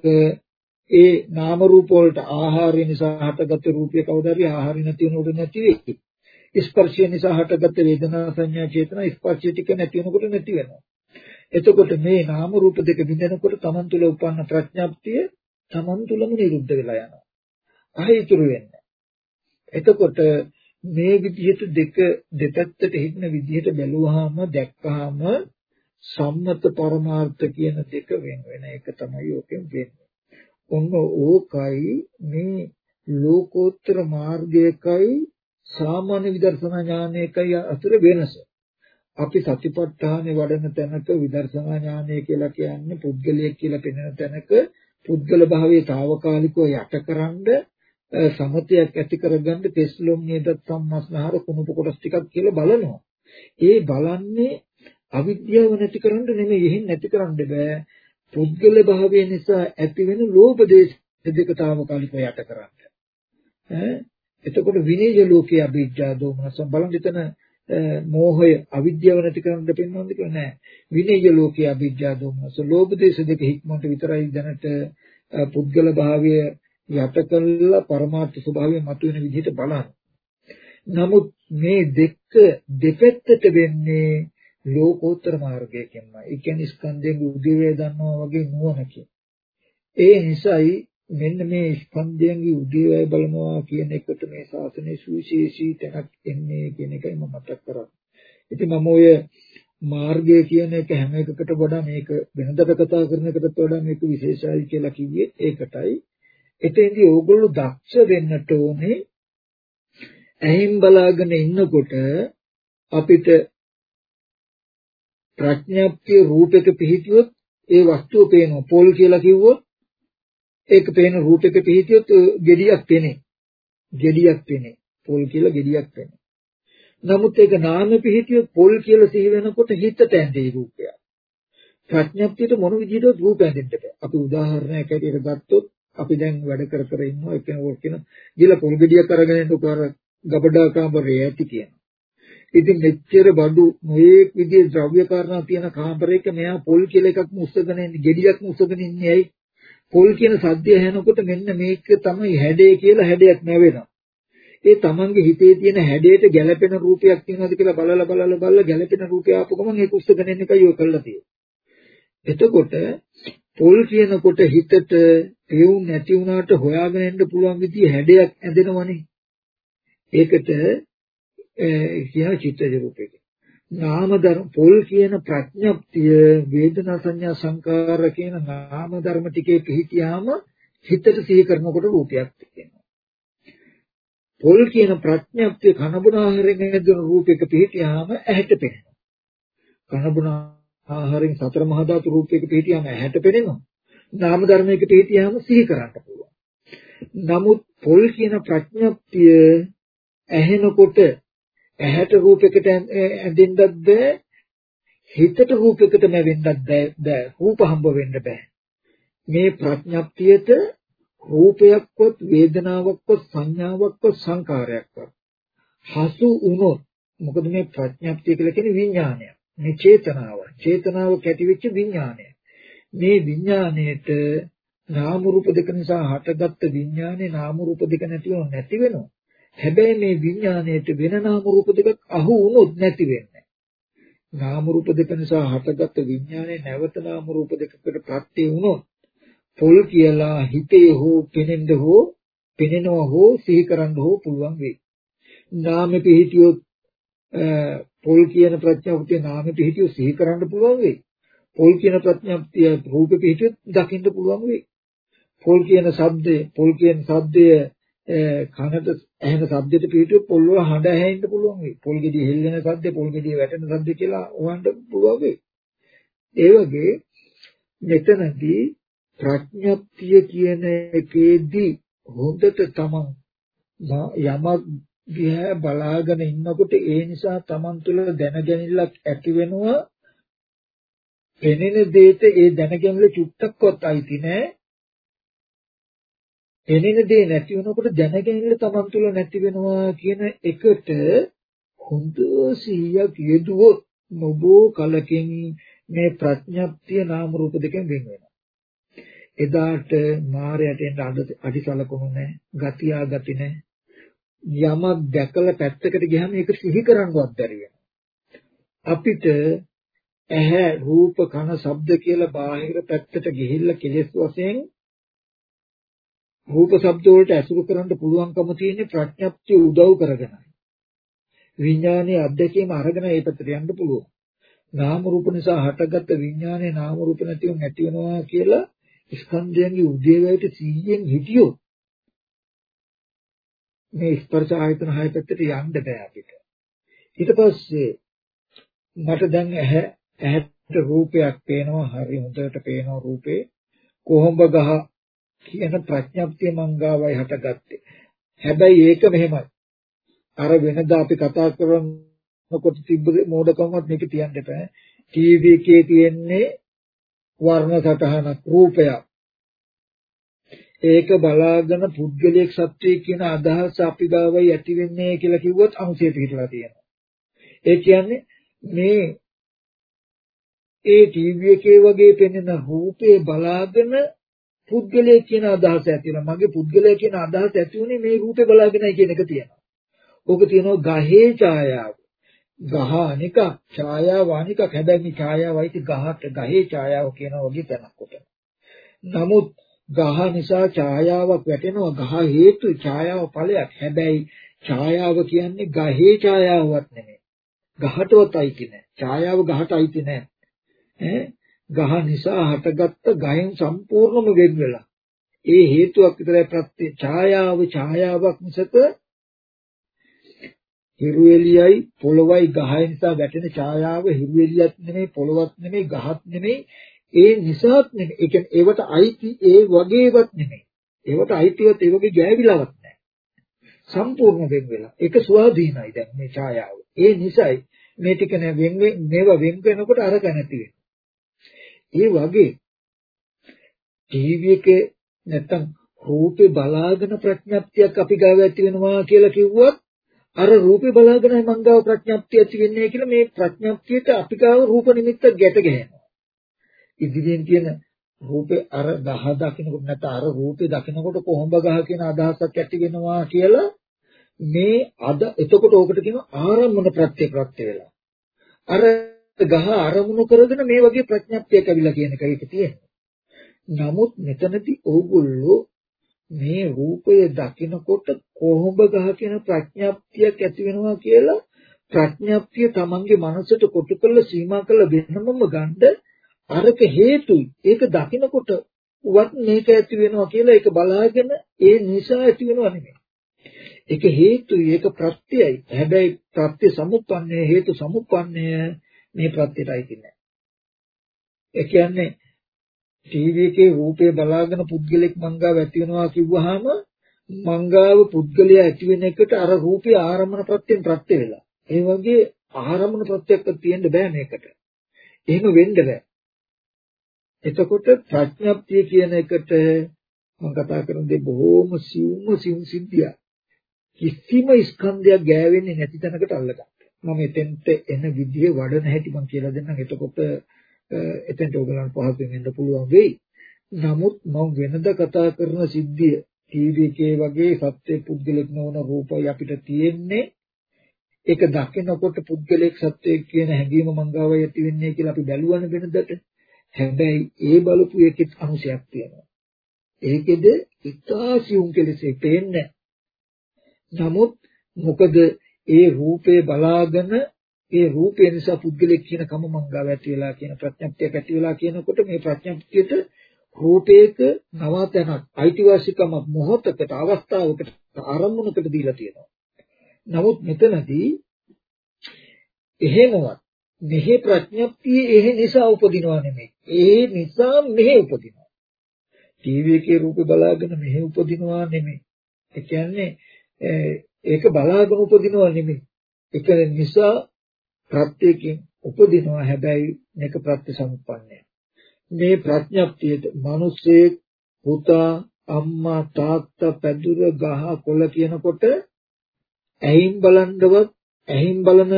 ඒ නාම රූප වලට ආහාරය නිසා හටගත් රූපය කවදාරි ආහාරය නැති වෙනකොට නැති වෙයි. ස්පර්ශය නිසා හටගත් වේදනා සංඥා චේතනා ස්පර්ශය ටික නැති වෙනකොට නැති වෙනවා. එතකොට මේ නාම රූප දෙක බිඳෙනකොට තමන් තුළ උපන්න ප්‍රඥාප්තිය තමන් තුළම නිරුද්ධ වෙලා යනවා. ආයෙ ඉතුරු වෙන්නේ. එතකොට මේ විදිහට දෙක දෙපැත්තට හිටින විදිහට බැලුවාම දැක්කහම සම්මත පරමාර්ථ කියන දෙක වෙන වෙන එක තමයි ඕකෙන් වෙන්නේ. ඔන්න ඕකයි මේ ලෝකෝත්තර මාර්ගයකයි සාමාන්‍ය විදර්ශනා ඥානයකයි අතර වෙනස. අපි සතිපට්ඨානෙ වඩන තැනක විදර්ශනා ඥානය කියලා කියන්නේ පුද්ගලයෙක් කියලා පෙනෙන තැනක පුද්ගල භාවයේ తాවකාලිකව යටකරනද සමතයක් ඇති කරගන්න තෙස්ලොම් නේද සම්මස්නහර කුණුප කොටස් ටිකක් කියලා බලනවා. ඒ බලන්නේ අවිද්‍යාව නැති කරන්න නෙමෙයි එහෙන් නැති කරන්න බෑ. පුද්ගල භාවය නිසා ඇති වෙන ලෝභ දේශ දෙක తాවකාලිකව යට කරන්න. ඈ එතකොට විනේය ලෝකයේ අභිජ්ජා දෝමනස බලන්න එතන මෝහය අවිද්‍යාව නැති කරන්න දෙපෙන්නවද කියලා නෑ. විනේය ලෝකයේ අභිජ්ජා දෝමනස ලෝභ දේශ දෙක හික්මන්ට විතරයි දැනට පුද්ගල භාවය යට කළා පරමාර්ථ ස්වභාවය මතුවෙන විදිහට බලන්න. නමුත් මේ දෙක දෙපැත්තට වෙන්නේ ලෝකෝත්තර මාර්ගයකින්මයි. ඒ කියන්නේ ස්කන්ධයෙන් උදේවැය දන්නවා වගේ නුවණකින්. ඒ නිසායි මෙන්න මේ ස්කන්ධයන්ගේ උදේවැය බලනවා කියන එකට මේ ශාසනයේ සුවිශේෂී තැනක් එන්නේ කියන එකයි මම මතක් කරන්නේ. ඉතින් මම ඔය මාර්ගය කියන එක හැම එකකට වඩා මේක වෙනදට කතා කරන එකකට වඩා මේක විශේෂයි කියලා කිව්වේ ඒකටයි. එතෙන්දී ඕගොල්ලෝ දක්ෂ වෙන්නට ඕනේ ඇහින් බලාගෙන ඉන්නකොට අපිට ප්‍රඥාප්තිය රූපයක පිහිටියොත් ඒ වස්තුව පේනවා. පොල් කියලා කිව්වොත් ඒක පේන රූපයක පිහිටියොත් gediyak පේන්නේ. gediyak පේන්නේ. පොල් කියලා gediyak පේන්නේ. නමුත් ඒක නාම පිහිටියොත් පොල් කියලා සිහි වෙනකොට හිතට ඇඳේ රූපය. ප්‍රඥාප්තියට මොන විදිහටවත් රූප ඇඳෙන්න බෑ. අපි උදාහරණයක් ඇටියට ගත්තොත් අපි දැන් වැඩ කර කර ඉන්නවා එක්කෙනෙක් කියන ගිල පොල් gediyak අරගෙන යනකොට අර ගබඩා කාමරේ ඇති කියනවා. ඉතින් මෙච්චර බඩු මොයේක් විදිහේ ද්‍රව්‍ය කාරණා තියෙන කාමරයක මෙයා පොල් කියලා එකක් මුස්සගෙන ඉන්නේ gediyak මුස්සගෙන ඉන්නේ ඇයි පොල් කියන සද්දය ඇහෙනකොට මෙන්න මේක තමයි හැඩය කියලා හැඩයක් නැවෙනවා. ඒ තමන්ගේ හිතේ තියෙන හැඩයට ගැළපෙන රූපයක් තියෙනවද කියලා බලලා බලලා බලලා ගැළපෙන රූපය ආපු ගමන් ඒක උස්සගෙන එන එකයි ඔය කරලා තියෙන්නේ. එතකොට පොල් කියනකොට හිතට තේවුම් නැති වුණාට හොයාගෙන එන්න පුළුවන් විදිහ හැඩයක් ඇදෙනවනේ ඒකට කියන චිත්තජ රූපයක. නාම ධර්ම පොල් කියන ප්‍රඥප්තිය වේදනා සංඥා සංකාර කියන නාම ධර්ම ටිකේ පිහිටියාම හිතට සිහි කරනකොට රූපයක් තියෙනවා. පොල් කියන ප්‍රඥප්තිය කනබුන ආහාරයෙන් හැදෙන රූපයක පිහිටියාම ඇහැට පෙනෙනවා. කනබුන ආහාරයෙන් සතර මහා ධාතු රූපයක පිහිටියාම ඇහැට පෙනෙනවා. නාම ධර්මයක පිහිටියාම සිහි කරන්න පුළුවන්. නමුත් පොල් කියන ප්‍රඥප්තිය ඇහෙනකොට ඇහැට රූපයකට ඇඳෙන්නත් බෑ. හිතට රූපයකට නැවෙන්නත් බෑ රූප හම්බ වෙන්න බෑ. මේ ප්‍රඥප්තියට රූපයක්වත් වේදනාවක්වත් සංඥාවක්වත් සංකාරයක්වත් හසු වුණොත් මොකද මේ ප්‍රඥප්තිය කියලා කියන්නේ විඥානය. මේ චේතනාව. චේතනාව කැටිවෙච්ච විඥානය. මේ විඥාණයට නාම රූප දෙක නිසා හටගත්ත විඥානේ නාම රූප දෙක නැතිව නැති වෙනවා. හැබැයි මේ විඥාණයට වෙන නාම රූප දෙකක් අහු වුණොත් නැති වෙන්නේ. නාම රූප දෙක නිසා හටගත් විඥානයේ නැවත නාම රූප දෙකකට ප්‍රත්‍ය වුණොත් පොල් කියලා හිතේ හෝ පෙනෙන්න හෝ පෙනෙනවා හෝ සිහි කරන්න හෝ පුළුවන් වෙයි. නාමෙ පිහිටියොත් පොල් කියන ප්‍රඥාප්තිය නාමෙ පිහිටියොත් සිහි කරන්න පුළුවන් වෙයි. පොල් කියන ප්‍රඥාප්තිය රූපෙ පිහිටියොත් දකින්න පුළුවන් වෙයි. පොල් කියන ශබ්දය පොල් කියන ශබ්දය කනට ඇහෙන ශබ්දෙට පිටු පොල්වල හඬ ඇහෙන්න පුළුවන් වෙයි. පොල් ගෙඩිය හෙල්ලෙන ශබ්ද, පොල් ගෙඩිය වැටෙන ශබ්ද කියලා උවන්ට පුළුවන් වෙයි. ඒ වගේ මෙතනදී ප්‍රඥප්තිය කියන එකේදී හොඳට තමන් යමක් දිහා බලාගෙන ඉන්නකොට ඒ නිසා තමන් තුළ දැනගැනිල්ලක් ඇති වෙනවා පෙනෙන දෙයට ඒ දැනගැනිල්ල චුට්ටක්වත් අයිති නෑ පෙනෙන දේ නැති වෙනකොට දැනගැනිල්ල තමන් තුළ නැති වෙනවා කියන එකට හොඳ සිහියක් යෙදුවොත් නොබෝ කලකින් මේ ප්‍රඥප්තිය නාම රූප දෙකෙන් වෙන වෙනවා එදාට මායයට එන්න අඩිසලකුණු නැහැ, ගතියා ගති නැහැ. යමක් දැකලා පැත්තකට ගියාම ඒක සිහි කරන්නවත් බැරි අපිට ඇහැ රූප කන ශබ්ද කියලා බාහිර පැත්තට ගිහිල්ලා කෙලෙස් වශයෙන් රූප ශබ්ද වලට ඇසුරු කරන්න පුළුවන්කම තියෙන ප්‍රඥප්තිය උදව් කරගෙනයි. විඥානයේ අධ්‍යක්ීම අරගෙන ඒ පැත්තට යන්න පුළුවන්. නාම රූප නිසා හටගත්ත විඥානයේ නාම රූප නැතිව නැති වෙනවා කියලා ස්කන්ධයන්ගේ උදේවැයට 100න් හිටියොත් මේ ස්පර්ශ ආයතන හය පැත්තට යන්න බෑ අපිට. ඊට පස්සේ මට දැන් ඇහැ ඇහැට රූපයක් පේනවා හරි හොඳට පේනවා රූපේ කොහොඹ ගහ කියන ප්‍රඥප්තිය මංගාවයි හටගත්තේ. හැබැයි ඒක මෙහෙමයි. අර වෙනදා අපි කතා කරනකොට තිබ්බ මෝඩකමවත් මේක තියන්න එපා. ටීවී එකේ තියෙන්නේ වර්ණ සටහනක් රූපයක් ඒක බලාගෙන පුද්ගලික සත්‍යය කියන අදහස අපි ගාවයි ඇති වෙන්නේ කියලා කිව්වොත් අනුසය පිටලා තියෙනවා ඒ කියන්නේ මේ ඒ ටීවී එකේ වගේ පෙනෙන රූපේ බලාගෙන පුද්ගලයා කියන අදහස ඇති වෙනවා මගේ පුද්ගලයා කියන අදහස ඇති උනේ මේ රූපේ බලාගෙනයි කියන එක තියෙනවා ඕක තියෙනවා ගහේ ඡායාව ගහ අනික ඡායාව අනික හැබැයි මේ ඡායාවයි ගහට ගහේ ඡායාව කියන වගේ තැනක් උතන. නමුත් ගහ නිසා ඡායාවක් වැටෙනවා ගහ හේතු ඡායාව ඵලයක්. හැබැයි ඡායාව කියන්නේ ගහේ ඡායාවක් නෙමෙයි. ගහටවත් අයිති නැහැ. ඡායාව ගහට අයිති නැහැ. ඈ ගහ නිසා හටගත්ත ගහෙන් සම්පූර්ණම වෙන් වෙලා. ඒ හේතුවක් විතරයි ප්‍රත්‍ය ඡායාව ඡායාවක් මිසක හිරු එළියයි පොළොවයි ගහයි නිසා වැටෙන ඡායාව හිරු එළියක් නෙමෙයි පොළොවක් නෙමෙයි ගහක් නෙමෙයි. ඒ නිසාත් නෙමෙයි. ඒ කියන්නේ ඒවට අයිති ඒ වගේවත් නෙමෙයි. ඒවට අයිතිවත් ඒ වගේ ගෑවිලාවක් නැහැ සම්පූර්ණ වෙන් වෙලා. ඒක ස්වාධීනයි දැන් මේ ඡායාව. ඒ නිසයි මේ ටික නෑ. වෙන් මේවා වෙන් වෙනකොට අර කැනති ඒ වගේ ටීවී එකේ නැත්තම් රූපේ බලාගෙන ප්‍රඥප්තියක් අපි ගාව ඇති වෙනවා කියලා කිව්වොත් අර රූපේ බලාගෙනයි මංගාව ප්‍රඥප්තිය ඇති වෙන්නේ කියලා මේ ප්‍රඥප්තියට අපි ගාව රූප නිමිත්ත ගැට ගැහෙනවා. ඉදිරියෙන් තියෙන රූපේ අර ගහ දකින්නකොට නැත්නම් අර රූපේ දකින්නකොට කොහොඹ ගහ කියන අදහසක් ඇති වෙනවා කියලා මේ අද එතකොට ඕකට කියනවා ආරම්මන ප්‍රත්‍ය ප්‍රත්‍ය වෙලා. අර ගහ අරමුණු කරගෙන මේ වගේ ප්‍රඥප්තියක් ඇවිල්ලා කියන එකයි තියෙන්නේ. නමුත් මෙතනදී ඕගොල්ලෝ මේ රූපය දකිනකොට කොහොඹ ගහ කියන ප්‍රඥාප්තියක් ඇති වෙනවා කියලා ප්‍රඥාප්තිය තමන්ගේ මනසට කොටු කරලා සීමා කරලා වෙනමම ගන්න අරක හේතුයි. ඒක දකිනකොට වත් මේක ඇති වෙනවා කියලා ඒක බලාගෙන ඒ නිසා ඇති වෙනවා නෙමෙයි. ඒක හේතුයි ඒක ප්‍රත්‍යයයි. හැබැයි ප්‍රත්‍ය සමුප්පන්නේ හේතු සමුප්පන්නේ මේ ප්‍රත්‍යයටයි කියන්නේ ඒ කියන්නේ ටීවී එකේ රූපේ බලාගෙන පුද්ගලෙක් මංගාව ඇති වෙනවා කිව්වහම මංගාව පුද්ගලයා ඇති වෙන එකට අර රූපේ ආරම්මන ප්‍රත්‍යයෙන් ප්‍රත්‍ය වෙලා. ඒ වගේ ආරම්මන ප්‍රත්‍යක් තියෙන්න බෑ මේකට. එහෙම වෙන්න බෑ. එතකොට ප්‍රඥප්තිය කියන එකට මම කතා කරන දේ බොහොම සිවුම සිවුම් සිද්ධිය. කිසිම ස්කන්ධයක් ගෑවෙන්නේ නැති තැනකට අල්ලගත්තා. මම එතෙන්ට එන විදිහේ වඩන හැටි මම කියලා දෙන්නම්. එතකොට එතෙන්ට ඕගලන්ට පහසුවෙන් එන්න පුළුවන් වෙයි. නමුත් මම වෙනද කතා කරන සිද්ධිය ටීවී එකේ වගේ සත්‍ය පුද්ගලෙක් නොවන රූපය අපිට තියෙන්නේ ඒක දකිනකොට පුද්ගලෙක් සත්‍යයක් කියන හැඟීම මංගාවයි ඇති වෙන්නේ කියලා අපි බැලුවනේ වෙනදට. හැබැයි ඒ බලපු එකෙත් අංශයක් තියෙනවා. ඒකෙද ඉතාසියුම් කෙලෙසේ පේන්නේ නමුත් මොකද ඒ රූපේ බලාගෙන ඒ රූපේ නිසා පුද්ගලෙක් කියන කම මංගාව ඇති වෙලා කියන ප්‍රඥප්තියක් ඇති වෙලා කියනකොට මේ ප්‍රඥප්තියට රූපේක නවතනක් අයිතිවාසිකමක් මොහොතකට අවස්ථාවකට ආරම්භනකට දීලා තියෙනවා. නමුත් මෙතනදී එහෙමවත් මෙහි ප්‍රඥප්තිය එහෙ නිසා උපදිනවා නෙමෙයි. ඒ නිසා මෙහි උපදිනවා. ටීවී එකේ රූප බලාගෙන මෙහි උපදිනවා නෙමෙයි. ඒ කියන්නේ ඒක බලාගෙන උපදිනවා නෙමෙයි. ඒක නිසා ප්‍රත්‍යයෙන් උපදිනවා හැබැයි මේක ප්‍රත්‍යසම්පන්නය. මේ ප්‍රඥප්තියට මිනිස්සේ පුතා අම්මා තාත්තා පැදුර ගහ කොළ කියනකොට ඇහින් බලනවත් ඇහින් බලන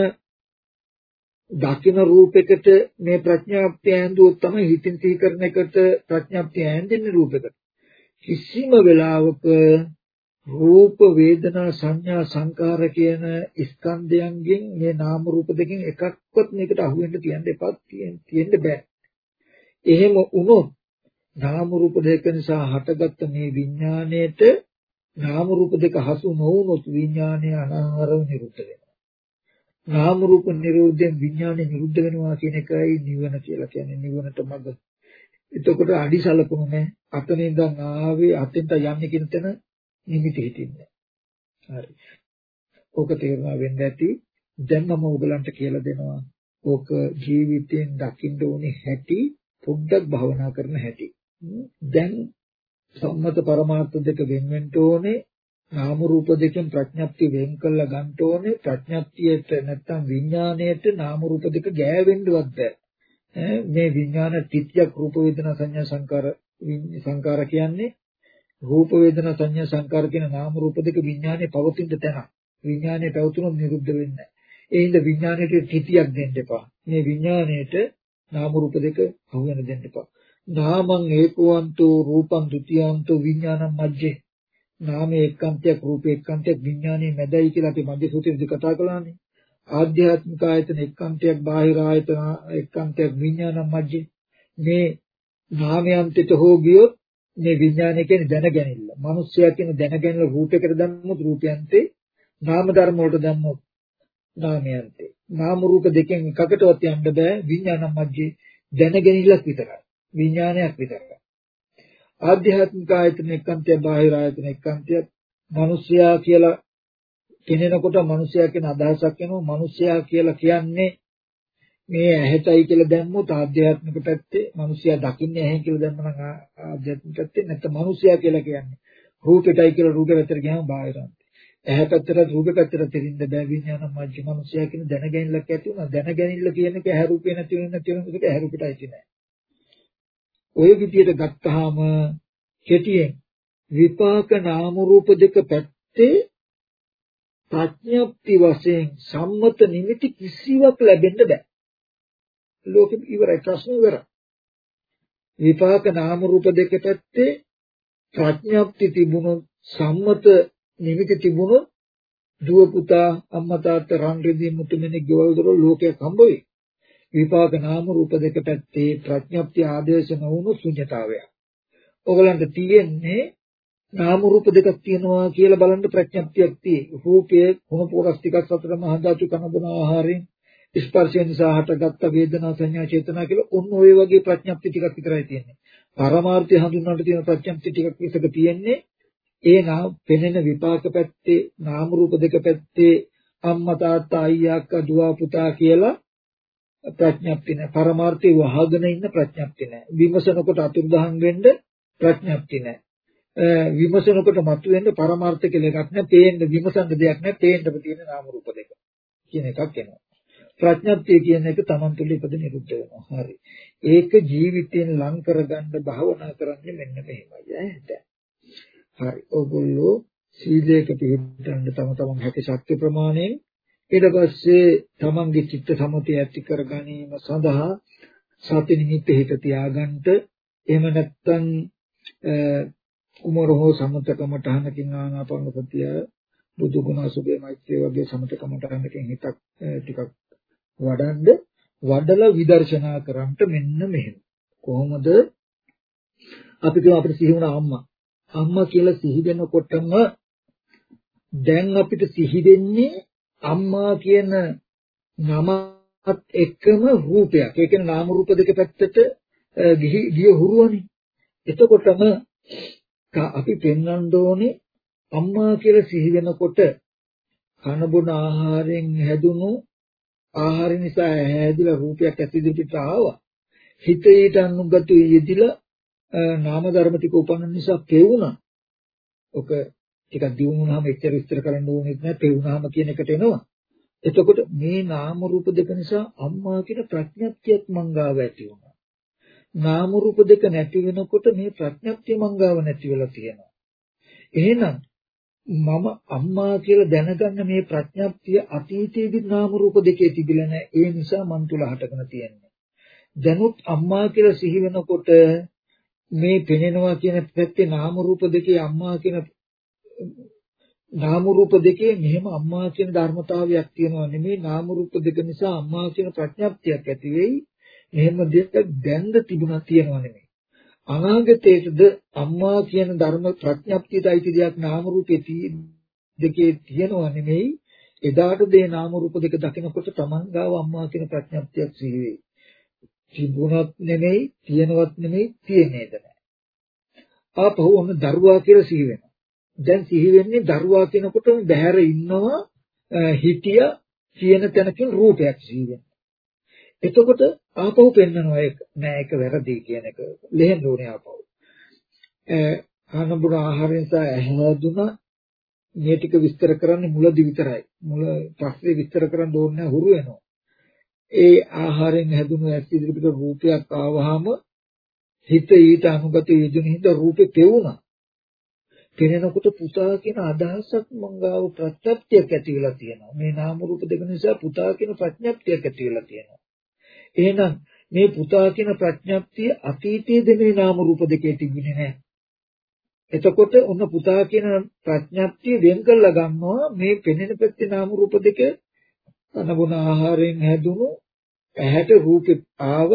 දකින රූපයකට මේ ප්‍රඥාප්තිය ඇඳුවොත් තමයි හිතින් සිහි කරන එකට ප්‍රඥාප්තිය ඇඳෙන්නේ රූපයකට කිසිම වෙලාවක රූප වේදනා සංඥා සංකාර කියන ස්කන්ධයන්ගෙන් මේ නාම රූප දෙකෙන් එකක්වත් මේකට අහු වෙන්න තියන්න එපා තියෙන්න බෑ. එහෙම වුණොත් නාම රූප දෙක නිසා හටගත්ත මේ විඥාණයට නාම රූප දෙක හසු නොවුනොත් විඥාණය අනාහාරව නිරුද්ධ වෙනවා. නාම රූප නිරෝධයෙන් විඥාණය නිරුද්ධ වෙනවා කියන එකයි නිවන කියලා කියන්නේ නිවනට මඟ. එතකොට අඩිසලකුණු නැහැ. අතන ඉඳන් ආවේ අතෙන්ට යන්නේ කියන තැන නිමිති හිටින්නේ. හරි. ඕක තේරුණා වෙන්න ඇති. දැන් මම ඔයගලන්ට කියලා දෙනවා. ඕක ජීවිතයෙන් දකින්න ඕනේ හැටි පොඩ්ඩක් භවනා කරන හැටි. දැන් සම්මත පරමාර්ථ දෙක වෙන වෙන්න ඕනේ. නාම රූප දෙකෙන් ප්‍රඥප්ති වෙන් කළා ගන්න ඕනේ. ප්‍රඥප්තියට නැත්තම් විඥාණයට නාම රූප දෙක ගෑවෙන්නවත් බෑ. මේ විඥාන තිත්‍යක් රූප වේදනා සංඥා සංකාර සංකාර කියන්නේ රූප වේදනා සංඥා සංකාර කියන නාම රූප දෙක විඥානයේ පවතින තැන. විඥානයේ පැවතුනොත් නිරුද්ධ වෙන්නේ ඒ හින්දා විඥානයට තිතියක් දෙන්න එපා. මේ විඥාණයට නාම රූප දෙක අහු වෙන දෙන්න එපා. නාමං ඒකවන්තෝ රූපං ဒ ුතියන්තෝ විඥානං මජ්ජේ. නාමයේ එක්කන්තයක් රූපේ එක්කන්තයක් විඥානයේ මැදයි කියලා අපි මධ්‍ය සූත්‍රයේදී කතා කළානේ. ආධ්‍යාත්මික ආයතන එක්කන්තයක් බාහිර ආයතන එක්කන්තයක් විඥානං මජ්ජේ. මේ නාමයන්තයට හෝ ගියොත් මේ විඥානය කියන්නේ දැනගැනිල්ල. මිනිස්සයා කියන දැනගැනිල්ල රූපයකට දැම්මොත් රූපයන්තේ නාම ධර්ම වලට දැම්මොත් නාමයන්තේ. නාම රූප දෙකෙන් එකකටවත් යන්න බෑ විඥානම් මැජේ දැනගැනිල්ලක් විතරයි. විඥානයක් විතරයි. ආධ්‍යාත්මික ආයතන එක්කන්තය බාහිර ආයතන එක්කන්තය මිනිස්සයා කියලා කෙනෙකුට මිනිස්සයා කියන අදහසක් එනවා මිනිස්සයා කියලා කියන්නේ මේ ඇහැටයි කියලා දැම්මොත් ආධ්‍යාත්මික පැත්තේ මිනිසයා දකින්නේ ඇහෙන් කියලා දැම්මම ආධ්‍යාත්මික පැත්තේ නැත්නම් මිනිසයා කියලා කියන්නේ රූපෙටයි කියලා රූපෙ පැත්තට ගියාම බාහිරන්ත. ඇහැ පැත්තට රූපෙ පැත්තට තිරින්ද බෑ විඥාන මජ්ජ මිනිසයා කියන දැනගැනිල්ලක් ඇති වුණා. දැනගැනිල්ල කියන එක ඇහැ රූපේ නැති වෙන නැති වෙන එක ඇහැ රූපෙටයි තියෙන්නේ. ඔය විදියට ගත්තාම කෙටියෙන් විපාක නාම රූප දෙක පැත්තේ ප්‍රඥප්ති වශයෙන් සම්මත නිමිති කිසිවක් ලැබෙන්න බෑ. ලෝකෙ ඉවරයි ප්‍රශ්න ඉවරයි. විපාක නාම රූප දෙක පැත්තේ ප්‍රඥාප්ති තිබුණොත් සම්මත නිමිති තිබුණොත් දුව පුතා අම්මා තාත්තා රන් රිදී මුතුමෙනෙක් ගෙවල් දොර ලෝකයක් හම්බ වෙයි. විපාක නාම රූප දෙක පැත්තේ ප්‍රඥාප්ති ආදේශ නොවුණු ශුන්‍යතාවය. ඕගලන්ට තියෙන්නේ නාම රූප දෙකක් තියෙනවා කියලා බලන්න ප්‍රඥාප්තියක් තියෙයි. රූපයේ කුණ පොරස් ටිකක් සතර මහා ධාතු කන බොන ආහාරයෙන් ස්පර්ශය නිසා හටගත්ත වේදනා සංඥා චේතනා කියලා ඔන්න ඔය වගේ ප්‍රඥප්ති ටිකක් විතරයි තියෙන්නේ. පරමාර්ථය හඳුන්වන්නට තියෙන ප්‍රඥප්ති ටිකක් විසක තියෙන්නේ ඒ නා පෙනෙන විපාක පැත්තේ නාම රූප දෙක පැත්තේ අම්මා තාත්තා අයියා අක්කා දුව පුතා කියලා ප්‍රඥප්ති නැහැ. පරමාර්ථය වහගෙන ඉන්න ප්‍රඥප්ති නැහැ. විමසනකොට අතුරුදහන් වෙන්න ප්‍රඥප්ති නැහැ. විමසනකොට මතුවෙන්න පරමාර්ථ කියලා එකක් නැහැ. පේන්න විමසන්න දෙයක් නැහැ. පේන්න තියෙන නාම රූප දෙක කියන එකක් එනවා. ප්‍රඥප්තිය කියන එක Taman තුළ ඉපද නිරුද්ධ වෙනවා. හරි. ඒක ජීවිතයෙන් ලං කරගන්න භාවනා කරන්නේ මෙන්න මෙහෙමයි ඈත. හරි. ඕගොල්ලෝ සීලයක පිළිපදන්න තම තමන් හැකි ශක්ති ප්‍රමාණයෙන් ඊට පස්සේ තමන්ගේ චිත්ත සමතය ඇති කර ගැනීම සඳහා සති නිමිත්ත හිත තියාගන්න එහෙම නැත්නම් කුමර හෝ සමතකම තහනකින් ආනාපාන සතිය බුදු ගුණ සුභේ මෛත්‍රිය වගේ සමතකම තහනකින් හිතක් ටිකක් වඩන්ඩ වඩලා විදර්ශනා කරන්ට මෙන්න මෙහෙම. කොහොමද අපි කියමු අපිට සිහි වුණ අම්මා. අම්මා කියලා සිහි වෙනකොටම දැන් අපිට සිහි වෙන්නේ අම්මා කියන නමත් එක්කම රූපයක්. ඒ කියන්නේ නාම රූප දෙක පැත්තට ගිහි ගිය හුරුවනේ. එතකොටම අපි පෙන්වන්න ඕනේ අම්මා කියලා සිහි වෙනකොට කන බොන ආහාරයෙන් හැදුණු ආහාර නිසා හැදිලා රූපයක් ඇතිදිට ආවා. හිත ඊට අනුගත යෙදිලා නාම ධර්ම ටික උපන්න නිසා පෙවුණා. ඔක ටිකක් දියුණුවම එච්චර විස්තර කරන්න ඕනෙත් නැහැ. පෙවුණාම කියන එකට එනවා. එතකොට මේ නාම රූප දෙක නිසා අම්මා කියන ප්‍රඥප්තියක් මංගාව ඇති වුණා. නාම රූප දෙක නැති වෙනකොට මේ ප්‍රඥප්තිය මංගාව නැති වෙලා තියෙනවා. එහෙනම් මම අම්මා කියලා දැනගන්න මේ ප්‍රඥප්තිය අතීතයේදී නාම රූප දෙකේ තිබිලා නැහැ. ඒ නිසා මන් තුල හටගෙන තියෙන්නේ. දැනුත් අම්මා කියලා සිහි වෙනකොට මේ පෙනෙනවා කියන පැත්තේ නාම රූප දෙකේ අම්මා කියන නාම රූප දෙකේ මෙහෙම අම්මා කියන ධර්මතාවයක් තියෙනවා නෙමෙයි නාම රූප දෙක නිසා අම්මා කියන ප්‍රඥප්තියක් ඇති වෙයි එහෙම දෙයක් දැන්ද තිබුණා තියෙනවා නෙමෙයි අනාගතයේද අම්මා කියන ධර්ම ප්‍රඥප්තියට අයිති දෙයක් නාම රූපේ දෙකේ තියෙනවා නෙමෙයි. එදාට දේ නාම රූප දෙක දකිනකොට Taman ගාව අම්මා කියන ප්‍රඥප්තියක් සිහි වෙයි තිබුණත් නෙමෙයි තියෙනවත් නෙමෙයි තියෙන්නේද නැහැ ආපහු ඔන්න දරුවා කියලා සිහි වෙනවා. දැන් සිහි වෙන්නේ දරුවා කෙනෙකුට බැහැර ඉන්නවා හිටිය කියන තැනකින් රූපයක් සිහි වෙනවා. එතකොට ආපහු පෙන්වනවා ඒක නෑ ඒක වැරදි කියන එක ලෙහෙන්න ඕනේ ආපහු. ආනබුන ආහාරයෙන් සහ ඇහැදුනා මේ ටික විස්තර කරන්නේ මුලදි විතරයි. මුල පස්සේ විස්තර කරන්න ඕනේ හුරු වෙනවා. ඒ ආහාරයෙන් හැදුණු ඇස් ඉදිරිපිට රූපයක් ආවහම හිත ඊට අනුගත යෙදුණු හින්දා රූපේ පෙවුණා. පෙනෙනකොට පුතා කියන අදහසක් මංගාව ප්‍රත්‍යක්ෂයක් ඇති වෙලා තියෙනවා. මේ නාම රූප දෙක නිසා පුතා කියන ප්‍රඥප්තියක් ඇති වෙලා තියෙනවා. එහෙනම් මේ පුතා කියන ප්‍රඥප්තිය අතීතයේද මේ නාම රූප දෙකේ තිබුණේ නැහැ. එතකොට ඔන්න පුතා කියන ප්‍රඥප්තිය වෙන් කරලා ගන්නවා මේ පෙනෙන පැත්තේ නාම රූප දෙක අනබුන ආහාරයෙන් හැදුණු ඇහැට රූපේ ආව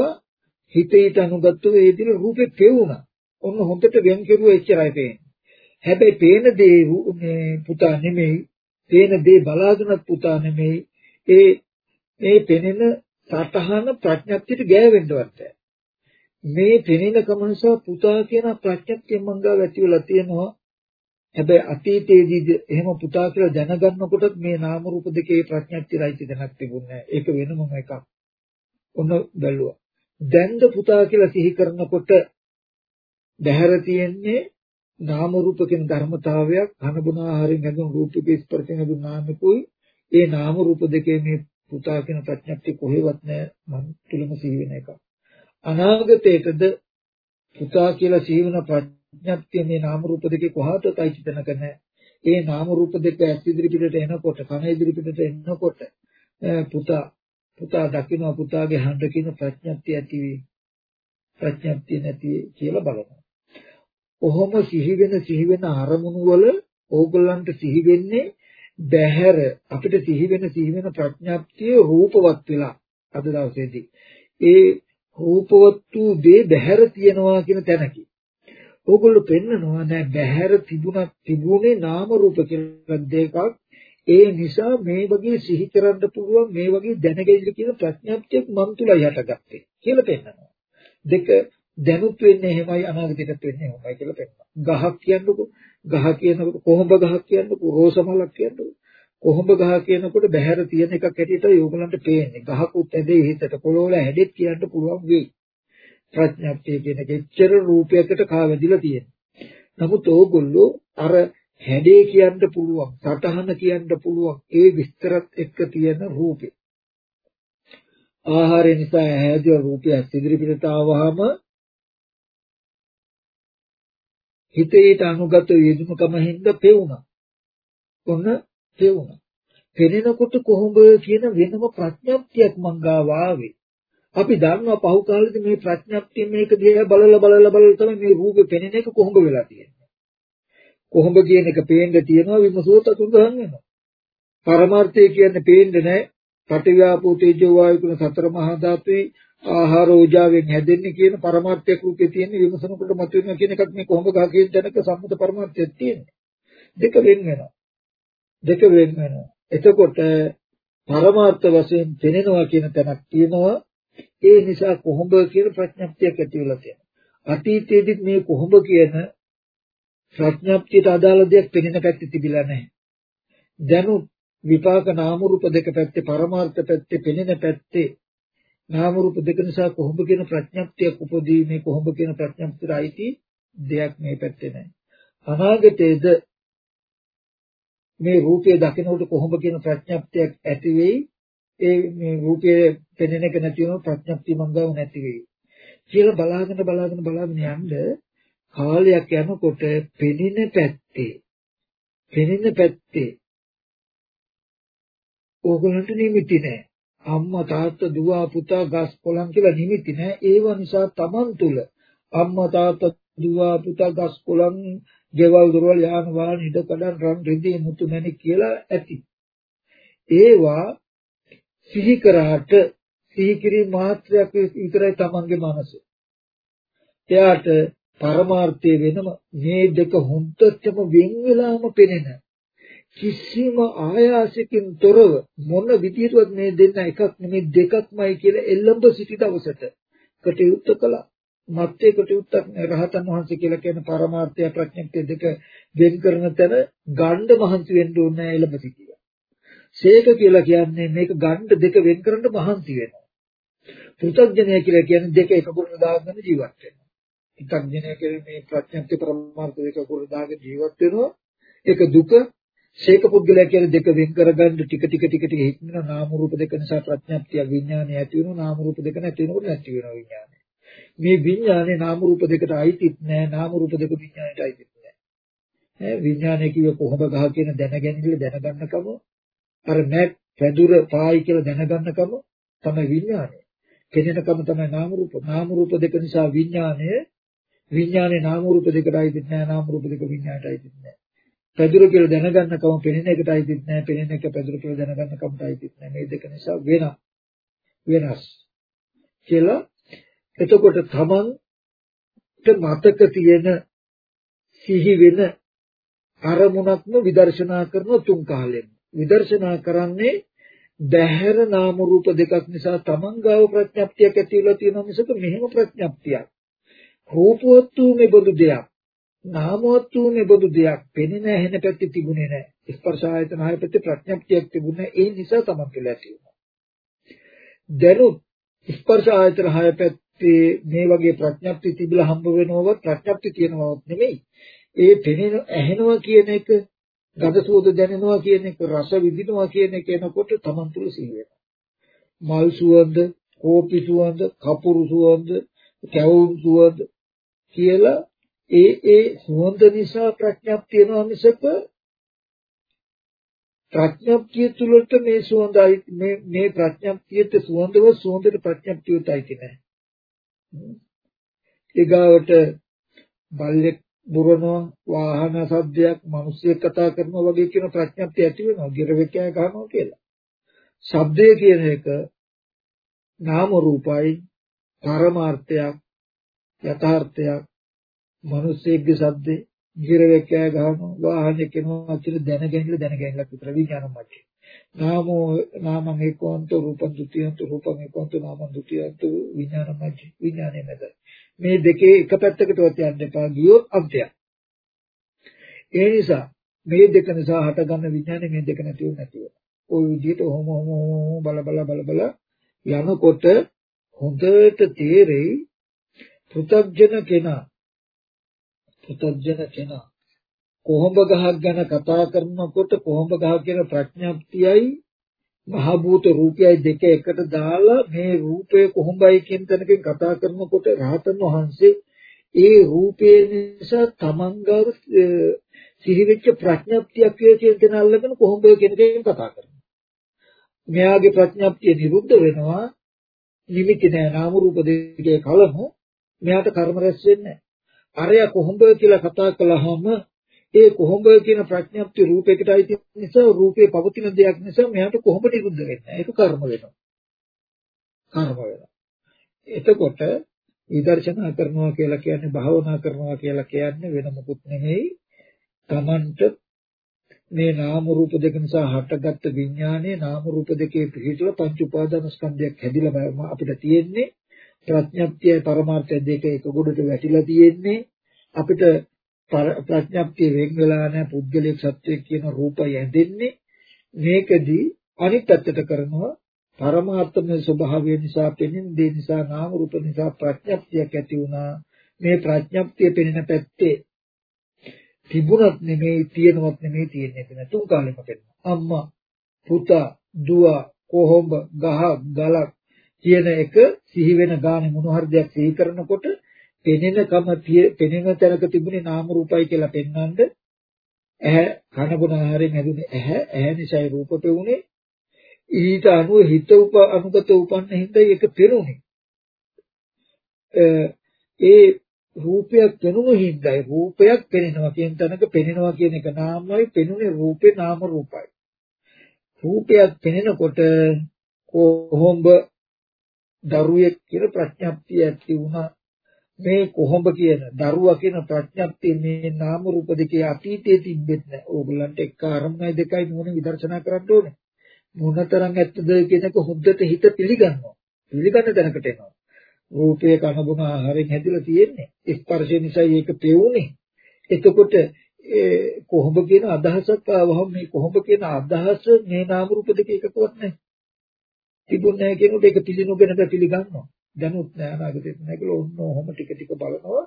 හිතේට අනුගතව ඒ දින රූපේ පෙවුණා. ඔන්න හොඳට වෙන් කෙරුවා එච්චරයි පේන්නේ. හැබැයි පේන දේ මේ පුතා නෙමෙයි. පේන දේ බලාගෙනත් පුතා නෙමෙයි. ඒ මේ පෙනෙන සතහන ප්‍රඥප්තියට ගෑවෙන්නවත් මේ පෙනෙනකම නිසා පුතා කියන ප්‍රඥප්තිය මංගාව ඇති වෙලා තියෙනවා. හැබැයි අතීතයේදී එහෙම පුතා කියලා දැනගන්නකොට මේ නාම රූප දෙකේ ප්‍රඥප්තියයි දැනක් තිබුණේ නැහැ. ඒක වෙනම එකක්. ඔන්න බැලුවා. දැන්ද පුතා කියලා සිහි කරනකොට බහැර තියෙන්නේ නාම රූප කියන ධර්මතාවයක් අනුගුණ ආහාරයෙන් හැදුණු රූපික ස්පර්ශයෙන් හැදුණු නාමිකුයි ඒ නාම රූප දෙකේ මේ පුතා කියන ප්‍රඥප්තිය කොහෙවත් නැහැ මන් තුලම සිහි වෙන එක අනාගතයේද පුතා කියලා සිහි වෙන ප්‍රඥප්තිය මේ නාම රූප දෙකේ කොහාටවත් අයිතිතනක නැහැ ඒ නාම රූප දෙක ඇස් ඉදිරි පිටට එනකොට කන ඉදිරි පිටට එනකොට පුතා පුතා දකින්න පුතාගේ හඬ කියන ප්‍රඥප්තිය ඇති වේ ප්‍රඥප්තිය නැති කියලා බලනවා. කොහොම සිහි වෙන සිහි වෙන අරමුණු වල ඕගොල්ලන්ට සිහි වෙන්නේ බහැර අපිට සිහි වෙන සිහි වෙන ප්‍රඥාප්තිය රූපවත් වෙලා අද දවසේදී ඒ රූපවත් වූ දේ බහැර තියනවා කියන තැනකි. ඕගොල්ලෝ පෙන්නනවා නෑ බහැර තිබුණත් තිබුණේ නාම රූප කියලා දෙකක්. ඒ නිසා මේ වගේ සිහි කරන්න පුළුවන් මේ වගේ දැනගැනීම කියන ප්‍රඥාප්තියක් මන් තුලයි හටගත්තේ කියලා පෙන්නනවා. දෙක දැනුත් වෙන්නේ එහෙමයි අනාගතයටත් වෙන්නේ එහෙමයි කියලා පෙන්නනවා. ගහක් කියන්නකො ගහ කියනකොට කොහොඹ ගහක් කියන්නකො රෝස මලක් කියන්නකො කොහොඹ ගහ කියනකොට බහැර තියෙන එකක් හැටියට යෝගලන්ට පේන්නේ. ගහකුත් ඇදේ හිතට කොළවල හැඩෙත් කියන්න පුළුවන් වෙයි. ප්‍රඥාප්තිය කියන කෙච්චර රූපයකට කාවැදිලා තියෙනවා. නමුත් ඕගොල්ලෝ අර හැඩේ කියන්න පුළුවන්, සටහන කියන්න පුළුවන් ඒ විස්තරත් එක්ක තියෙන රූපේ. ආහාරය නිසා හැදිය රූපය ඉදිරිපිටට ආවහම හිතේට අනුගත යෙදුමකම හින්දා පෙවුණා. ඔන්න පෙවුණා. පෙනෙනකොට කොහොමද කියන වෙනම ප්‍රඥප්තියක් මං ගාව ආවේ. අපි දන්නවා පහු කාලෙදි මේ ප්‍රඥප්තිය මේක දිහා බලලා බලලා බලලා තමයි මේ රූපේ පෙනෙන එක කොහොමද වෙලා තියෙන්නේ. කොහොමද කියන එක පේන්න තියෙනවා විමසුවොත් අතුරුදහන් වෙනවා. පරමාර්ථය කියන්නේ පේන්නේ නැහැ. පටිව්‍යාපෝ තේජෝ වායු කියන සතර මහා ධාතුයි ආහාර ඕජාවෙන් හැදෙන්නේ කියන පරමාර්ථයක් රූපේ තියෙන විමසනකොට මතුවෙනවා කියන එකක් මේ කොහොමද ගහ කියන දැනක සම්මත පරමාර්ථයක් තියෙන්නේ. දෙක වෙන වෙනවා. දෙක වෙන වෙනවා. එතකොට පරමාර්ථ වශයෙන් පෙනෙනවා කියන තැනක් තියෙනවා. ඒ නිසා කොහොඹ කියන ප්‍රඥප්තියක් ඇති වෙලා තියෙනවා. අතීතයේදී මේ කොහොඹ කියන ප්‍රඥප්තියට අදාළ දෙයක් පෙනෙන පැත්තේ තිබිලා නැහැ. දැනුත් විපාක නාම රූප දෙක පැත්තේ පරමාර්ථ පැත්තේ පෙනෙන පැත්තේ නාම රූප දෙක නිසා කොහොඹ කියන ප්‍රඥප්තියක් උපදීමේ කොහොඹ කියන ප්‍රඥප්තියට අයිති දෙයක් මේ පැත්තේ නැහැ. අනාගතයේද මේ රූපය දකිනකොට කොහොඹ කියන ප්‍රඥප්තියක් ඇති වෙයි. ඒ මේ රූපයේ පෙනෙන එක නැති වෙනකොට ප්‍රඥප්තිය මංගව නැති වෙයි. කියලා බලාගෙන බලාගෙන බලාගෙන යන්න කාලයක් යනකොට පෙනෙන පැත්තේ පෙනෙන පැත්තේ ඕගොල්ලන්ට නිමිති නැහැ. අම්මා තාත්තා දුව පුතා ගස් කොළන් කියලා නිමිති නැහැ. ඒව නිසා Taman තුල අම්මා තාත්තා දුව පුතා ගස් කොළන් ගෙවල් දොරවල් යාන වාහන ඉඩ කඩන් රන් රිදී මුතු මැණික් කියලා ඇති. ඒවා සිහි කරාට සිහි කිරීම මාත්‍රයක් විතරයි Tamanගේ මනස. එයාට පරමාර්ථය වෙනම මේ දෙක හොන්තටම වෙන් වෙලාම පෙනෙන කිසිම ආයාසකින් තොරව මොන විදියටවත් මේ දෙන්න එකක් නෙමෙයි දෙකක්මයි කියලා එල්ලඹ සිටි දවසට කටයුත්ත කළා. මත්තේ කටයුත්තක් රහතන් වහන්සේ කියලා කියන පරමාර්ථය ප්‍රඥප්තිය දෙක වෙන් කරන තැන ගණ්ඩ මහන්සි වෙන්න ඕනේ එළඹ සිටියා. ශේක කියලා කියන්නේ මේක ගණ්ඩ දෙක වෙන් කරන්න මහන්සි වෙනවා. පෘථග්ජනය කියලා කියන්නේ දෙක එකපොරට දාගෙන ජීවත් වෙනවා. පෘථග්ජනය කියන්නේ මේ ප්‍රඥප්ති පරමාර්ථ දෙක කුර දාගෙන ජීවත් වෙනවා. ඒක දුක ශේක පුද්ගලයා කියන දෙක වෙන් කරගන්න ටික ටික ටික ටික හික්මන නාම රූප දෙක නිසා ප්‍රඥාප්තිය විඥානය ඇති වෙනවා නාම රූප දෙක නැති වෙනකොට නැති වෙනවා විඥානය. මේ විඥානේ නාම රූප දෙකට අයිතිත් නැහැ නාම රූප දෙක විඥානයට අයිතිත් නැහැ. ඈ විඥානය කිව්ව කොහොම ගහ කියන දැනගැනීම දැනගන්නකම අර මැට් පැදුර පායි කියලා දැනගන්නකම තමයි විඥානය. කෙනෙනකම තමයි නාම රූප. නාම රූප දෙක නිසා විඥානය විඥානේ නාම රූප දෙකට අයිතිත් නැහැ නාම රූප දෙක විඥානයට අයිතිත් නැහැ. පැදුර කියලා දැනගන්නකම පෙනෙන එකට අයිතිත් නැහැ පෙනෙන එක පැදුර කියලා දැනගන්නකමට අයිතිත් නැහැ. මේ දෙක නිසා වෙන වෙනස්. කියලා එතකොට තමන්ට මතක තියෙන සිහි වෙන අරමුණක්ම විදර්ශනා කරන තුන් කාලෙම විදර්ශනා කරන්නේ බහැර නාම රූප දෙකක් නිසා තමන් ගාව ප්‍රඥප්තියක් ඇති වෙලා තියෙනවා මිසක මෙහෙම ප්‍රඥප්තියක්. රූපවත් වූ මේ බඳු දෙයක්. නාමවත් වූ මෙබඳු දෙයක් පෙනෙන ඇහෙන පැත්තේ තිබුණේ නැහැ. ස්පර්ශ ආයතන හය පැත්තේ ප්‍රඥප්තියක් තිබුණේ ඒ නිසා තමයි කියලා ඇති වුණා. දැනුත් ස්පර්ශ ආයතන හය පැත්තේ මේ වගේ ප්‍රඥප්ති තිබිලා හම්බ වෙනවවත් ප්‍රඥප්ති තියෙනවවත් නෙමෙයි. ඒ පෙනෙන ඇහෙනවා කියන එක ගඳ සුවඳ දැනෙනවා කියන එක රස විඳිනවා කියන එක එනකොට තමන් තුළ සිහි වෙනවා. මල් සුවඳ, කෝපි සුවඳ, කපුරු සුවඳ, කැවුම් සුවඳ කියලා ඒ ඒ සුවඳ නිසා ප්‍රඥප්තිය වෙනවා මිසක ප්‍රඥප්තිය තුළට මේ සුවඳයි මේ මේ ප්‍රඥප්තියට සුවඳව සුවඳට ප්‍රඥප්තියටයි කියන්නේ. ඊගාවට බල්ලෙක් බුරනවා වාහන සද්දයක් මිනිස්සෙක් කතා කරනවා වගේ කියන ප්‍රඥප්තිය ඇති වෙනවා ගිරවෙකෑ ගන්නවා කියලා. ශබ්දය කියන එක නාම රූපයි පරමාර්ථයක් යථාර්ථයක් මිනිස්සෙක්ගේ සද්දේ ගිරවෙක් කෑ ගහනවා වාහනේ කෙනවා කියලා දැනගැනලා දැනගැනලා විතර විඥාන මැද. නාමෝ නාමං ඒකෝන්ත රූපං ဒ ුතියන්ත රූපං ඒකෝන්ත නාමං ဒ ුතියන්ත විඥාන මැද විඥානේ මැද. මේ දෙකේ එක පැත්තකටවත් යන්න එපා ගියොත් අන්තයක්. ඒ නිසා මේ දෙක නිසා හටගන්න විඥානේ මේ දෙක නැතිව නැතිව. ওই විදිහට ඔහොම ඔහොම බල බල බල බල යනකොට හොඳට තේරෙයි පෘථග්ජන කෙනා පුතග්ජන කෙනා කොහොඹ ගහක් ගැන කතා කරනකොට කොහොඹ ගහ කියන ප්‍රඥාප්තියයි මහ භූත රූපයයි දෙක එකට දාලා මේ රූපය කොහොඹයි කියන තැනකින් කතා කරනකොට රහතන් වහන්සේ ඒ රූපේ නිසා තමන්ගව සිහිවෙච්ච ප්‍රඥාප්තියක් කියන කෙනා අල්ලගෙන කොහොඹ කියන එකෙන් කතා කරනවා. මෙයාගේ ප්‍රඥාප්තිය නිරුද්ධ වෙනවා නිමිති නෑ නාම රූප දෙකේ කලමු මෙයාට කර්ම රැස් වෙන්නේ අරය කොහොඹ කියලා කතා කළාම ඒ කොහොඹ කියන ප්‍රඥප්ති රූපයකට අයිති නිසා රූපේ පවතින දෙයක් නිසා මෙයාට කොහොඹ නිරුද්ධ වෙන්නේ ඒක කර්ම වෙනවා. කර්ම වෙනවා. එතකොට විදර්ශනා කරනවා කියලා කියන්නේ භාවනා කරනවා කියලා කියන්නේ වෙන මොකුත් නෙමෙයි. Tamanට මේ නාම රූප දෙක නිසා හටගත්තු විඥානයේ නාම රූප දෙකේ පිහිටලා පංච උපාදාන ස්කන්ධයක් හැදිලා අපිට තියෙන්නේ ප්‍රඥප්තිය පරමාර්ථය දෙක එක ගොඩට වැටිලා තියෙන්නේ. අපිට ප්‍රඥප්තිය වෙන් වෙලා නැහැ පුද්ගලික සත්‍යයක් කියන රූපය ඇදෙන්නේ මේකදී අනිත් පැත්තට කරනවා පරමාර්ථමය ස්වභාවය නිසා පෙනෙන දේ නිසා නාම රූප නිසා ප්‍රඥප්තියක් ඇති වුණා. මේ ප්‍රඥප්තිය පෙනෙන පැත්තේ තිබුණත් නෙමෙයි තියෙනවත් නෙමෙයි තියෙන්නේ කියන තුන් කාලෙම පෙන්නනවා අම්මා පුතා දුව කොහොඹ ගහ ගලක් කියන එක සිහි වෙන ගානේ මොන හරි දෙයක් සිහි කරනකොට පෙනෙන කම පෙනෙන තැනක තිබුණේ නාම රූපයි කියලා පෙන්වන්නද ඇහැ කන බොන ආහාරයෙන් හැදුනේ ඇහැ ඇහැ නිසායි රූප පෙවුනේ ඊට අනුව හිත උප අනුගත උපන්න හින්දා ඒක පෙනුනේ. ඒ රූපයක් පෙනුණු හින්දායි රූපයක් පෙනෙනවා කියන තැනක පෙනෙනවා කියන එක නාමයි පෙනුනේ රූපේ නාම රූපයි. රූපයක් පෙනෙනකොට කොහොඹ දරුවෙක් කියන ප්‍රඥප්තිය ඇති වුණා මේ කොහොඹ කියන දරුවා කියන ප්‍රඥප්තිය මේ නාම රූප දෙකේ අතීතයේ තිබෙත් නැහැ. ඕගොල්ලන්ට එක අරමුණයි දෙකයි නුවණ විදර්ශනා කරන්න ඕනේ. මොනතරම් ඇත්තද කියන එක හොද්දට හිත පිළිගන්නවා. පිළිගන්න තැනකට එනවා. රූපයේ කනබුන ආහාරයෙන් හැදිලා තියෙන්නේ. ස්පර්ශය නිසා ඒක පෙවුනේ. එතකොට ඒ කොහොඹ කියන අදහසක් ආවහම මේ කොහොඹ කියන අදහස මේ නාම රූප දෙක එකකවත් නැහැ. තිබුණ නැහැ කියනකොට ඒක පිළිනුගෙන පිළිගන්නවා. දැනුත් නැහැ අනාගතෙත් නැහැ කියලා ඔන්න ඔහොම ටික ටික බලනවා.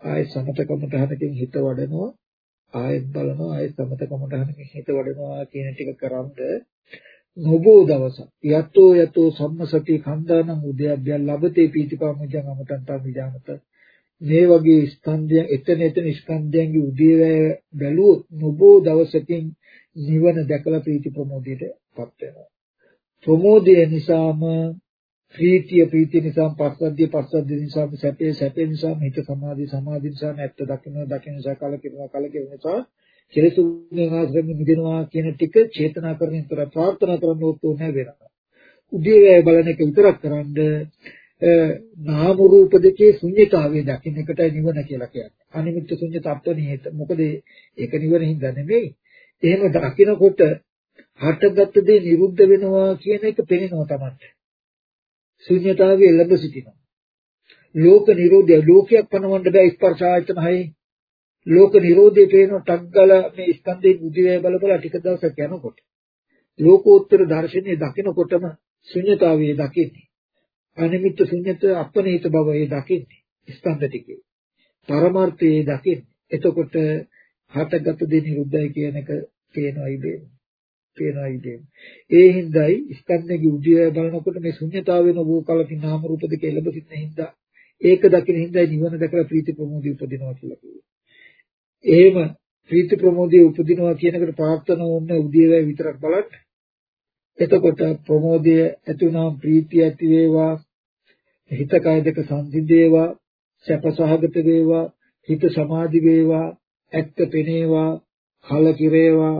ආයෙ සමතකම තහනකින් හිත වඩනවා. ආයෙත් බලනවා ආයෙත් සමතකම තහනකින් හිත වඩනවා කියන ටික කරන්ද නොබෝ දවස යතෝ යතෝ සම්මසති කන්දානං උද්‍යබ්බය ලබතේ පීතිපාමුජං අමතන්තං විජානත මේ වගේ ස්කන්ධයන් එතන එතන ස්කන්ධයන්ගේ උදේවැය බැලුවොත් නොබෝ දවසකින් නිවන දැකලා ප්‍රීති ප්‍රමෝදයට පත් වෙනවා ප්‍රමෝදය නිසාම ප්‍රීතිය ප්‍රීතිය නිසා පස්සද්ධිය පස්සද්ධිය නිසා සැපේ සැපේ නිසා හිත සමාධි සමාධි නිසා නැත්ත දකින්න දකින්න නිසා කලකිරෙනවා කලකිරෙන නිසා කෙලෙසුන්ගේ ආශ්‍රයෙන් මිදෙනවා කියන ටික චේතනා කරන විතර ප්‍රාර්ථනා කරන්න ඕනේ වෙනවා. උදේවැය බලන එක විතරක් කරන්ද නාම රූප දෙකේ ශුන්‍යතාවය දකින්න එකටයි නිවන කියලා කියන්නේ. අනිමිත්ත ශුන්‍ය තත්ත්වනියත. මොකද ඒක නිවන හින්දා නෙමෙයි. එහෙම දකිනකොට හටගත් දේ නිරුද්ධ වෙනවා කියන එක පේනවා තමයි. ශුන්‍යතාවයේ ලැබ සිටිනවා. ලෝක නිරෝධය ලෝකයක් පනවන්න බෑ ස්පර්ශ ආයතන හයේ. ලෝක නිරෝධය පේන ටග්ගල මේ ස්කන්ධේ බුද්ධිය බල බල ටික දවසක් යනකොට ලෝකෝත්තර දර්ශනය දකිනකොටම ශුන්‍යතාවයේ දකින්නේ. අනිමිත්ත ශුන්‍යත අපනහිත බවයේ දකින්නේ. ස්කන්ධ ටිකේ. පරමාර්ථයේ දකින්නේ. එතකොට හටගත් දේ නිරුද්ධයි කියන එක පේනවයි දෙන්නේ. පේනයි දෙන්නේ. ඒ හින්දායි ස්කන්ධයේ උද්‍ය බලනකොට මේ ශුන්‍යතාවය නෝ කලකින් නාම රූප දෙක එළඹ සිටින හින්දා ඒක දකින හින්දායි නිවන දැකලා ප්‍රීති ප්‍රමෝදය උපදිනවා කියලා කිව්වේ. එහෙම ප්‍රීති ප්‍රමෝදය උපදිනවා කියන එකට ප්‍රාර්ථනා ඕනේ උද්‍යවය විතරක් බලන්න. එතකොට ප්‍රමෝදය ඇති වුණාම ප්‍රීතිය ඇති වේවා හිත කය දෙක සංසිඳේවා සැපසහගත වේවා හිත සමාධි වේවා ඇත්ත පෙනේවා කල කිරේවා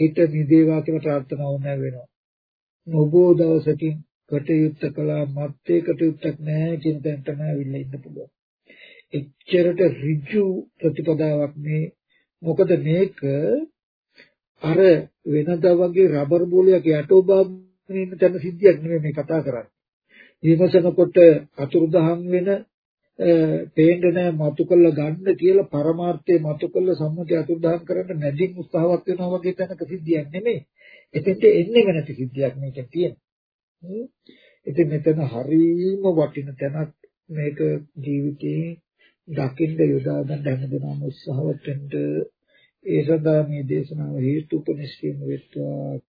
හිත නිදේවා කියලා ප්‍රාර්ථනා වුණා වෙනවා. නොබෝ දවසකින් කටයුත්ත කළා මත්තේ කටයුත්තක් නැහැ කියන තැනට තමයි අවිල්ලා ඉන්න පුළුවන්. එච්චරට ඍජු ප්‍රතිපදාවක් මේ මොකද මේක අර වෙනදා වගේ රබර් බෝලයක් යටෝබාගෙන ඉන්න තැන සිද්ධියක් නෙමෙයි මේ කතා කරන්නේ. විමසනකොට අතුරුදහන් වෙන පේන්න නැහැ මතු කළ ගන්න කියලා පරමාර්ථය මතු කළ සම්මුතිය අතුරුදහන් කරන්න මැදින් උත්සාහවත් වෙනවා වගේ තැනක සිද්ධියක් නෙමෙයි. එතෙන්ට එන්නේ නැති සිද්ධියක් මේක තියෙනවා. ඉතින් මෙතන හරීම වටින තැනක් මේක ජීවිතේ දකින්න යොදා ගන්න හැමදෙනාම උත්සාහවත් වෙන්න ඒ සඳහා මේ දේශනාව හේතු උපනිශ්‍රේම වෙත්වා